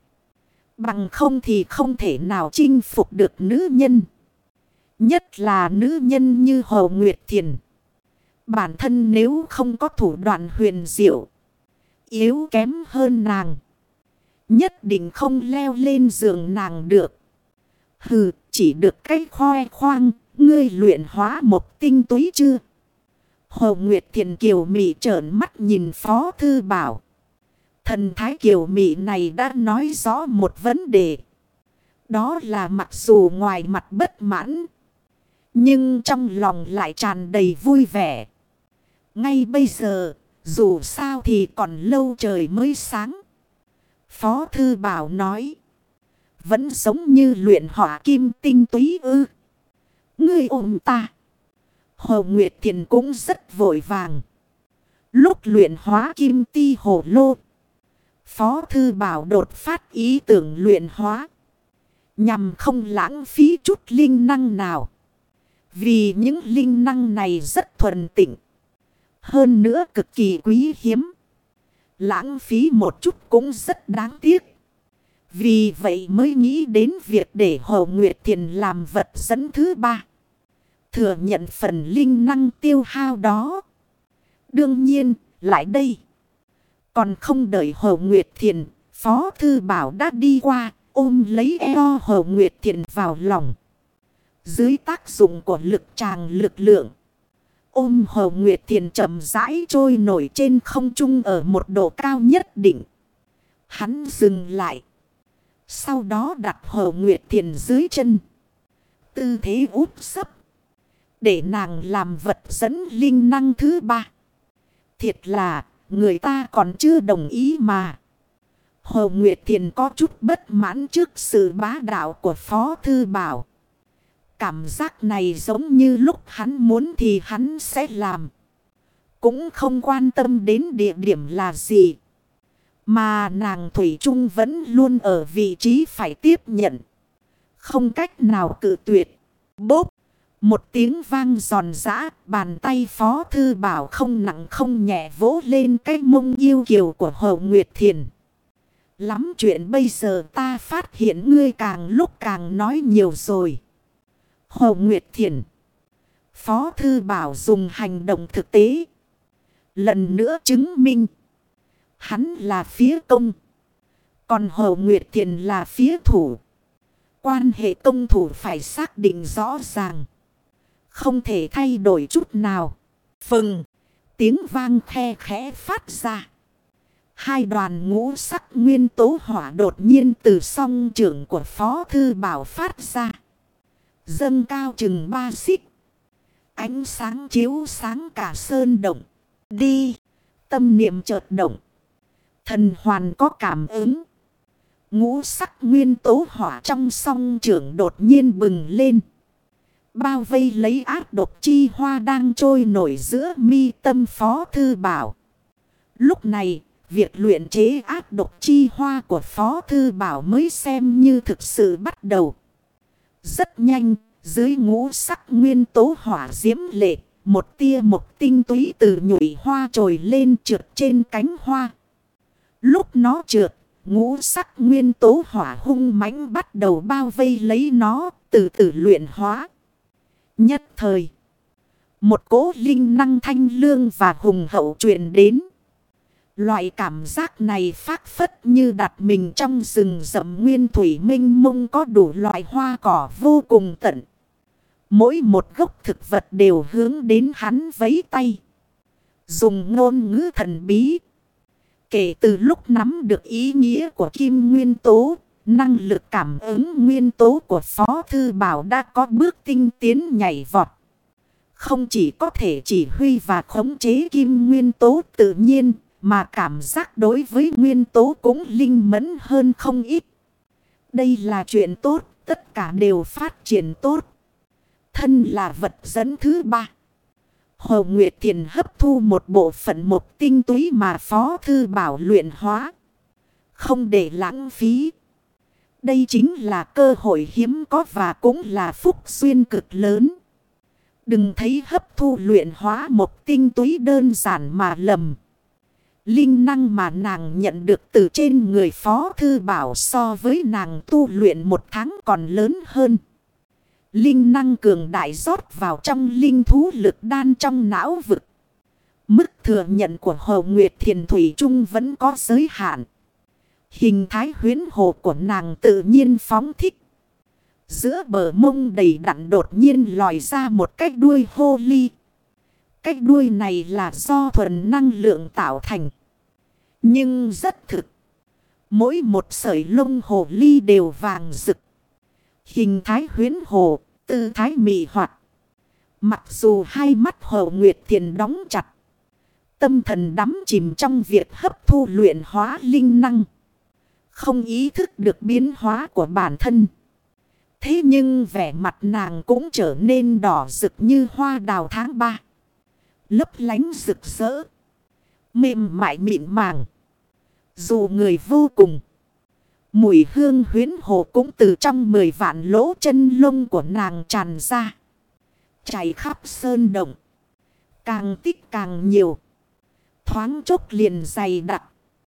Bằng không thì không thể nào chinh phục được nữ nhân. Nhất là nữ nhân như Hồ Nguyệt Thiền. Bản thân nếu không có thủ đoạn huyền diệu. Yếu kém hơn nàng. Nhất định không leo lên giường nàng được. Hừ, chỉ được cái khoe khoang, ngươi luyện hóa một tinh túy chưa? Hồ Nguyệt Thiền Kiều Mị trởn mắt nhìn Phó Thư Bảo. Thần Thái Kiều Mị này đã nói rõ một vấn đề. Đó là mặc dù ngoài mặt bất mãn. Nhưng trong lòng lại tràn đầy vui vẻ. Ngay bây giờ, dù sao thì còn lâu trời mới sáng. Phó Thư Bảo nói. Vẫn giống như luyện hỏa kim tinh túy ư. Ngươi ôm ta. Hồ Nguyệt Thiền cũng rất vội vàng. Lúc luyện hóa kim ti hồ lô. Phó Thư Bảo đột phát ý tưởng luyện hóa. Nhằm không lãng phí chút linh năng nào. Vì những linh năng này rất thuần tịnh. Hơn nữa cực kỳ quý hiếm. Lãng phí một chút cũng rất đáng tiếc. Vì vậy mới nghĩ đến việc để Hồ Nguyệt Thiền làm vật dẫn thứ ba. Thừa nhận phần linh năng tiêu hao đó. Đương nhiên, lại đây. Còn không đợi Hồ Nguyệt Thiền, Phó Thư Bảo đã đi qua, ôm lấy eo Hồ Nguyệt Thiền vào lòng. Dưới tác dụng của lực tràng lực lượng. Ôm Hồ Nguyệt Thiền chậm rãi trôi nổi trên không trung ở một độ cao nhất định. Hắn dừng lại. Sau đó đặt Hồ Nguyệt Thiền dưới chân. Tư thế úp sấp. Để nàng làm vật dẫn linh năng thứ ba. Thiệt là, người ta còn chưa đồng ý mà. Hồ Nguyệt Thiền có chút bất mãn trước sự bá đạo của Phó Thư Bảo. Cảm giác này giống như lúc hắn muốn thì hắn sẽ làm. Cũng không quan tâm đến địa điểm là gì. Mà nàng Thủy Trung vẫn luôn ở vị trí phải tiếp nhận. Không cách nào cự tuyệt. Bốp. Một tiếng vang giòn giã, bàn tay phó thư bảo không nặng không nhẹ vỗ lên cái mông yêu kiều của Hồ Nguyệt Thiền. Lắm chuyện bây giờ ta phát hiện ngươi càng lúc càng nói nhiều rồi. Hồ Nguyệt Thiền. Phó thư bảo dùng hành động thực tế. Lần nữa chứng minh. Hắn là phía công. Còn Hồ Nguyệt Thiền là phía thủ. Quan hệ công thủ phải xác định rõ ràng. Không thể thay đổi chút nào. Phừng. Tiếng vang khe khẽ phát ra. Hai đoàn ngũ sắc nguyên tố hỏa đột nhiên từ song trưởng của Phó Thư Bảo phát ra. Dâng cao chừng ba xích. Ánh sáng chiếu sáng cả sơn động. Đi. Tâm niệm chợt động. Thần hoàn có cảm ứng. Ngũ sắc nguyên tố hỏa trong song trưởng đột nhiên bừng lên. Bao vây lấy ác độc chi hoa đang trôi nổi giữa mi tâm phó thư bảo. Lúc này, Việc luyện chế ác độc chi hoa của Phó Thư Bảo mới xem như thực sự bắt đầu. Rất nhanh, dưới ngũ sắc nguyên tố hỏa diễm lệ, một tia một tinh túy từ nhụy hoa trồi lên trượt trên cánh hoa. Lúc nó trượt, ngũ sắc nguyên tố hỏa hung mãnh bắt đầu bao vây lấy nó, từ từ luyện hóa. Nhất thời, một cỗ linh năng thanh lương và hùng hậu truyền đến. Loại cảm giác này phát phất như đặt mình trong rừng rậm nguyên thủy minh mông có đủ loại hoa cỏ vô cùng tận. Mỗi một gốc thực vật đều hướng đến hắn vấy tay. Dùng ngôn ngữ thần bí. Kể từ lúc nắm được ý nghĩa của kim nguyên tố, năng lực cảm ứng nguyên tố của Phó Thư Bảo đã có bước tinh tiến nhảy vọt. Không chỉ có thể chỉ huy và khống chế kim nguyên tố tự nhiên, mà cảm giác đối với nguyên tố cũng linh mẫn hơn không ít. Đây là chuyện tốt, tất cả đều phát triển tốt. Thân là vật dẫn thứ ba. Hồ Nguyệt Thiền hấp thu một bộ phận một tinh túy mà Phó Thư Bảo luyện hóa. Không để lãng phí. Đây chính là cơ hội hiếm có và cũng là phúc xuyên cực lớn. Đừng thấy hấp thu luyện hóa một tinh túy đơn giản mà lầm. Linh năng mà nàng nhận được từ trên người Phó Thư Bảo so với nàng tu luyện một tháng còn lớn hơn. Linh năng cường đại rót vào trong linh thú lực đan trong não vực. Mức thừa nhận của Hồ Nguyệt Thiền Thủy Trung vẫn có giới hạn. Hình thái huyến hồ của nàng tự nhiên phóng thích. Giữa bờ mông đầy đặn đột nhiên lòi ra một cái đuôi hô ly. Cái đuôi này là do thuần năng lượng tạo thành. Nhưng rất thực. Mỗi một sợi lông hồ ly đều vàng rực. Hình thái huyến hồ, tư thái mị hoạt. Mặc dù hai mắt hồ nguyệt thiền đóng chặt. Tâm thần đắm chìm trong việc hấp thu luyện hóa linh năng. Không ý thức được biến hóa của bản thân. Thế nhưng vẻ mặt nàng cũng trở nên đỏ rực như hoa đào tháng 3. Lấp lánh rực rỡ. Mềm mại mịn màng. Dù người vô cùng. Mùi hương huyến hồ cũng từ trong mười vạn lỗ chân lông của nàng tràn ra. Chảy khắp sơn động. Càng tích càng nhiều. Thoáng chốc liền dày đặc.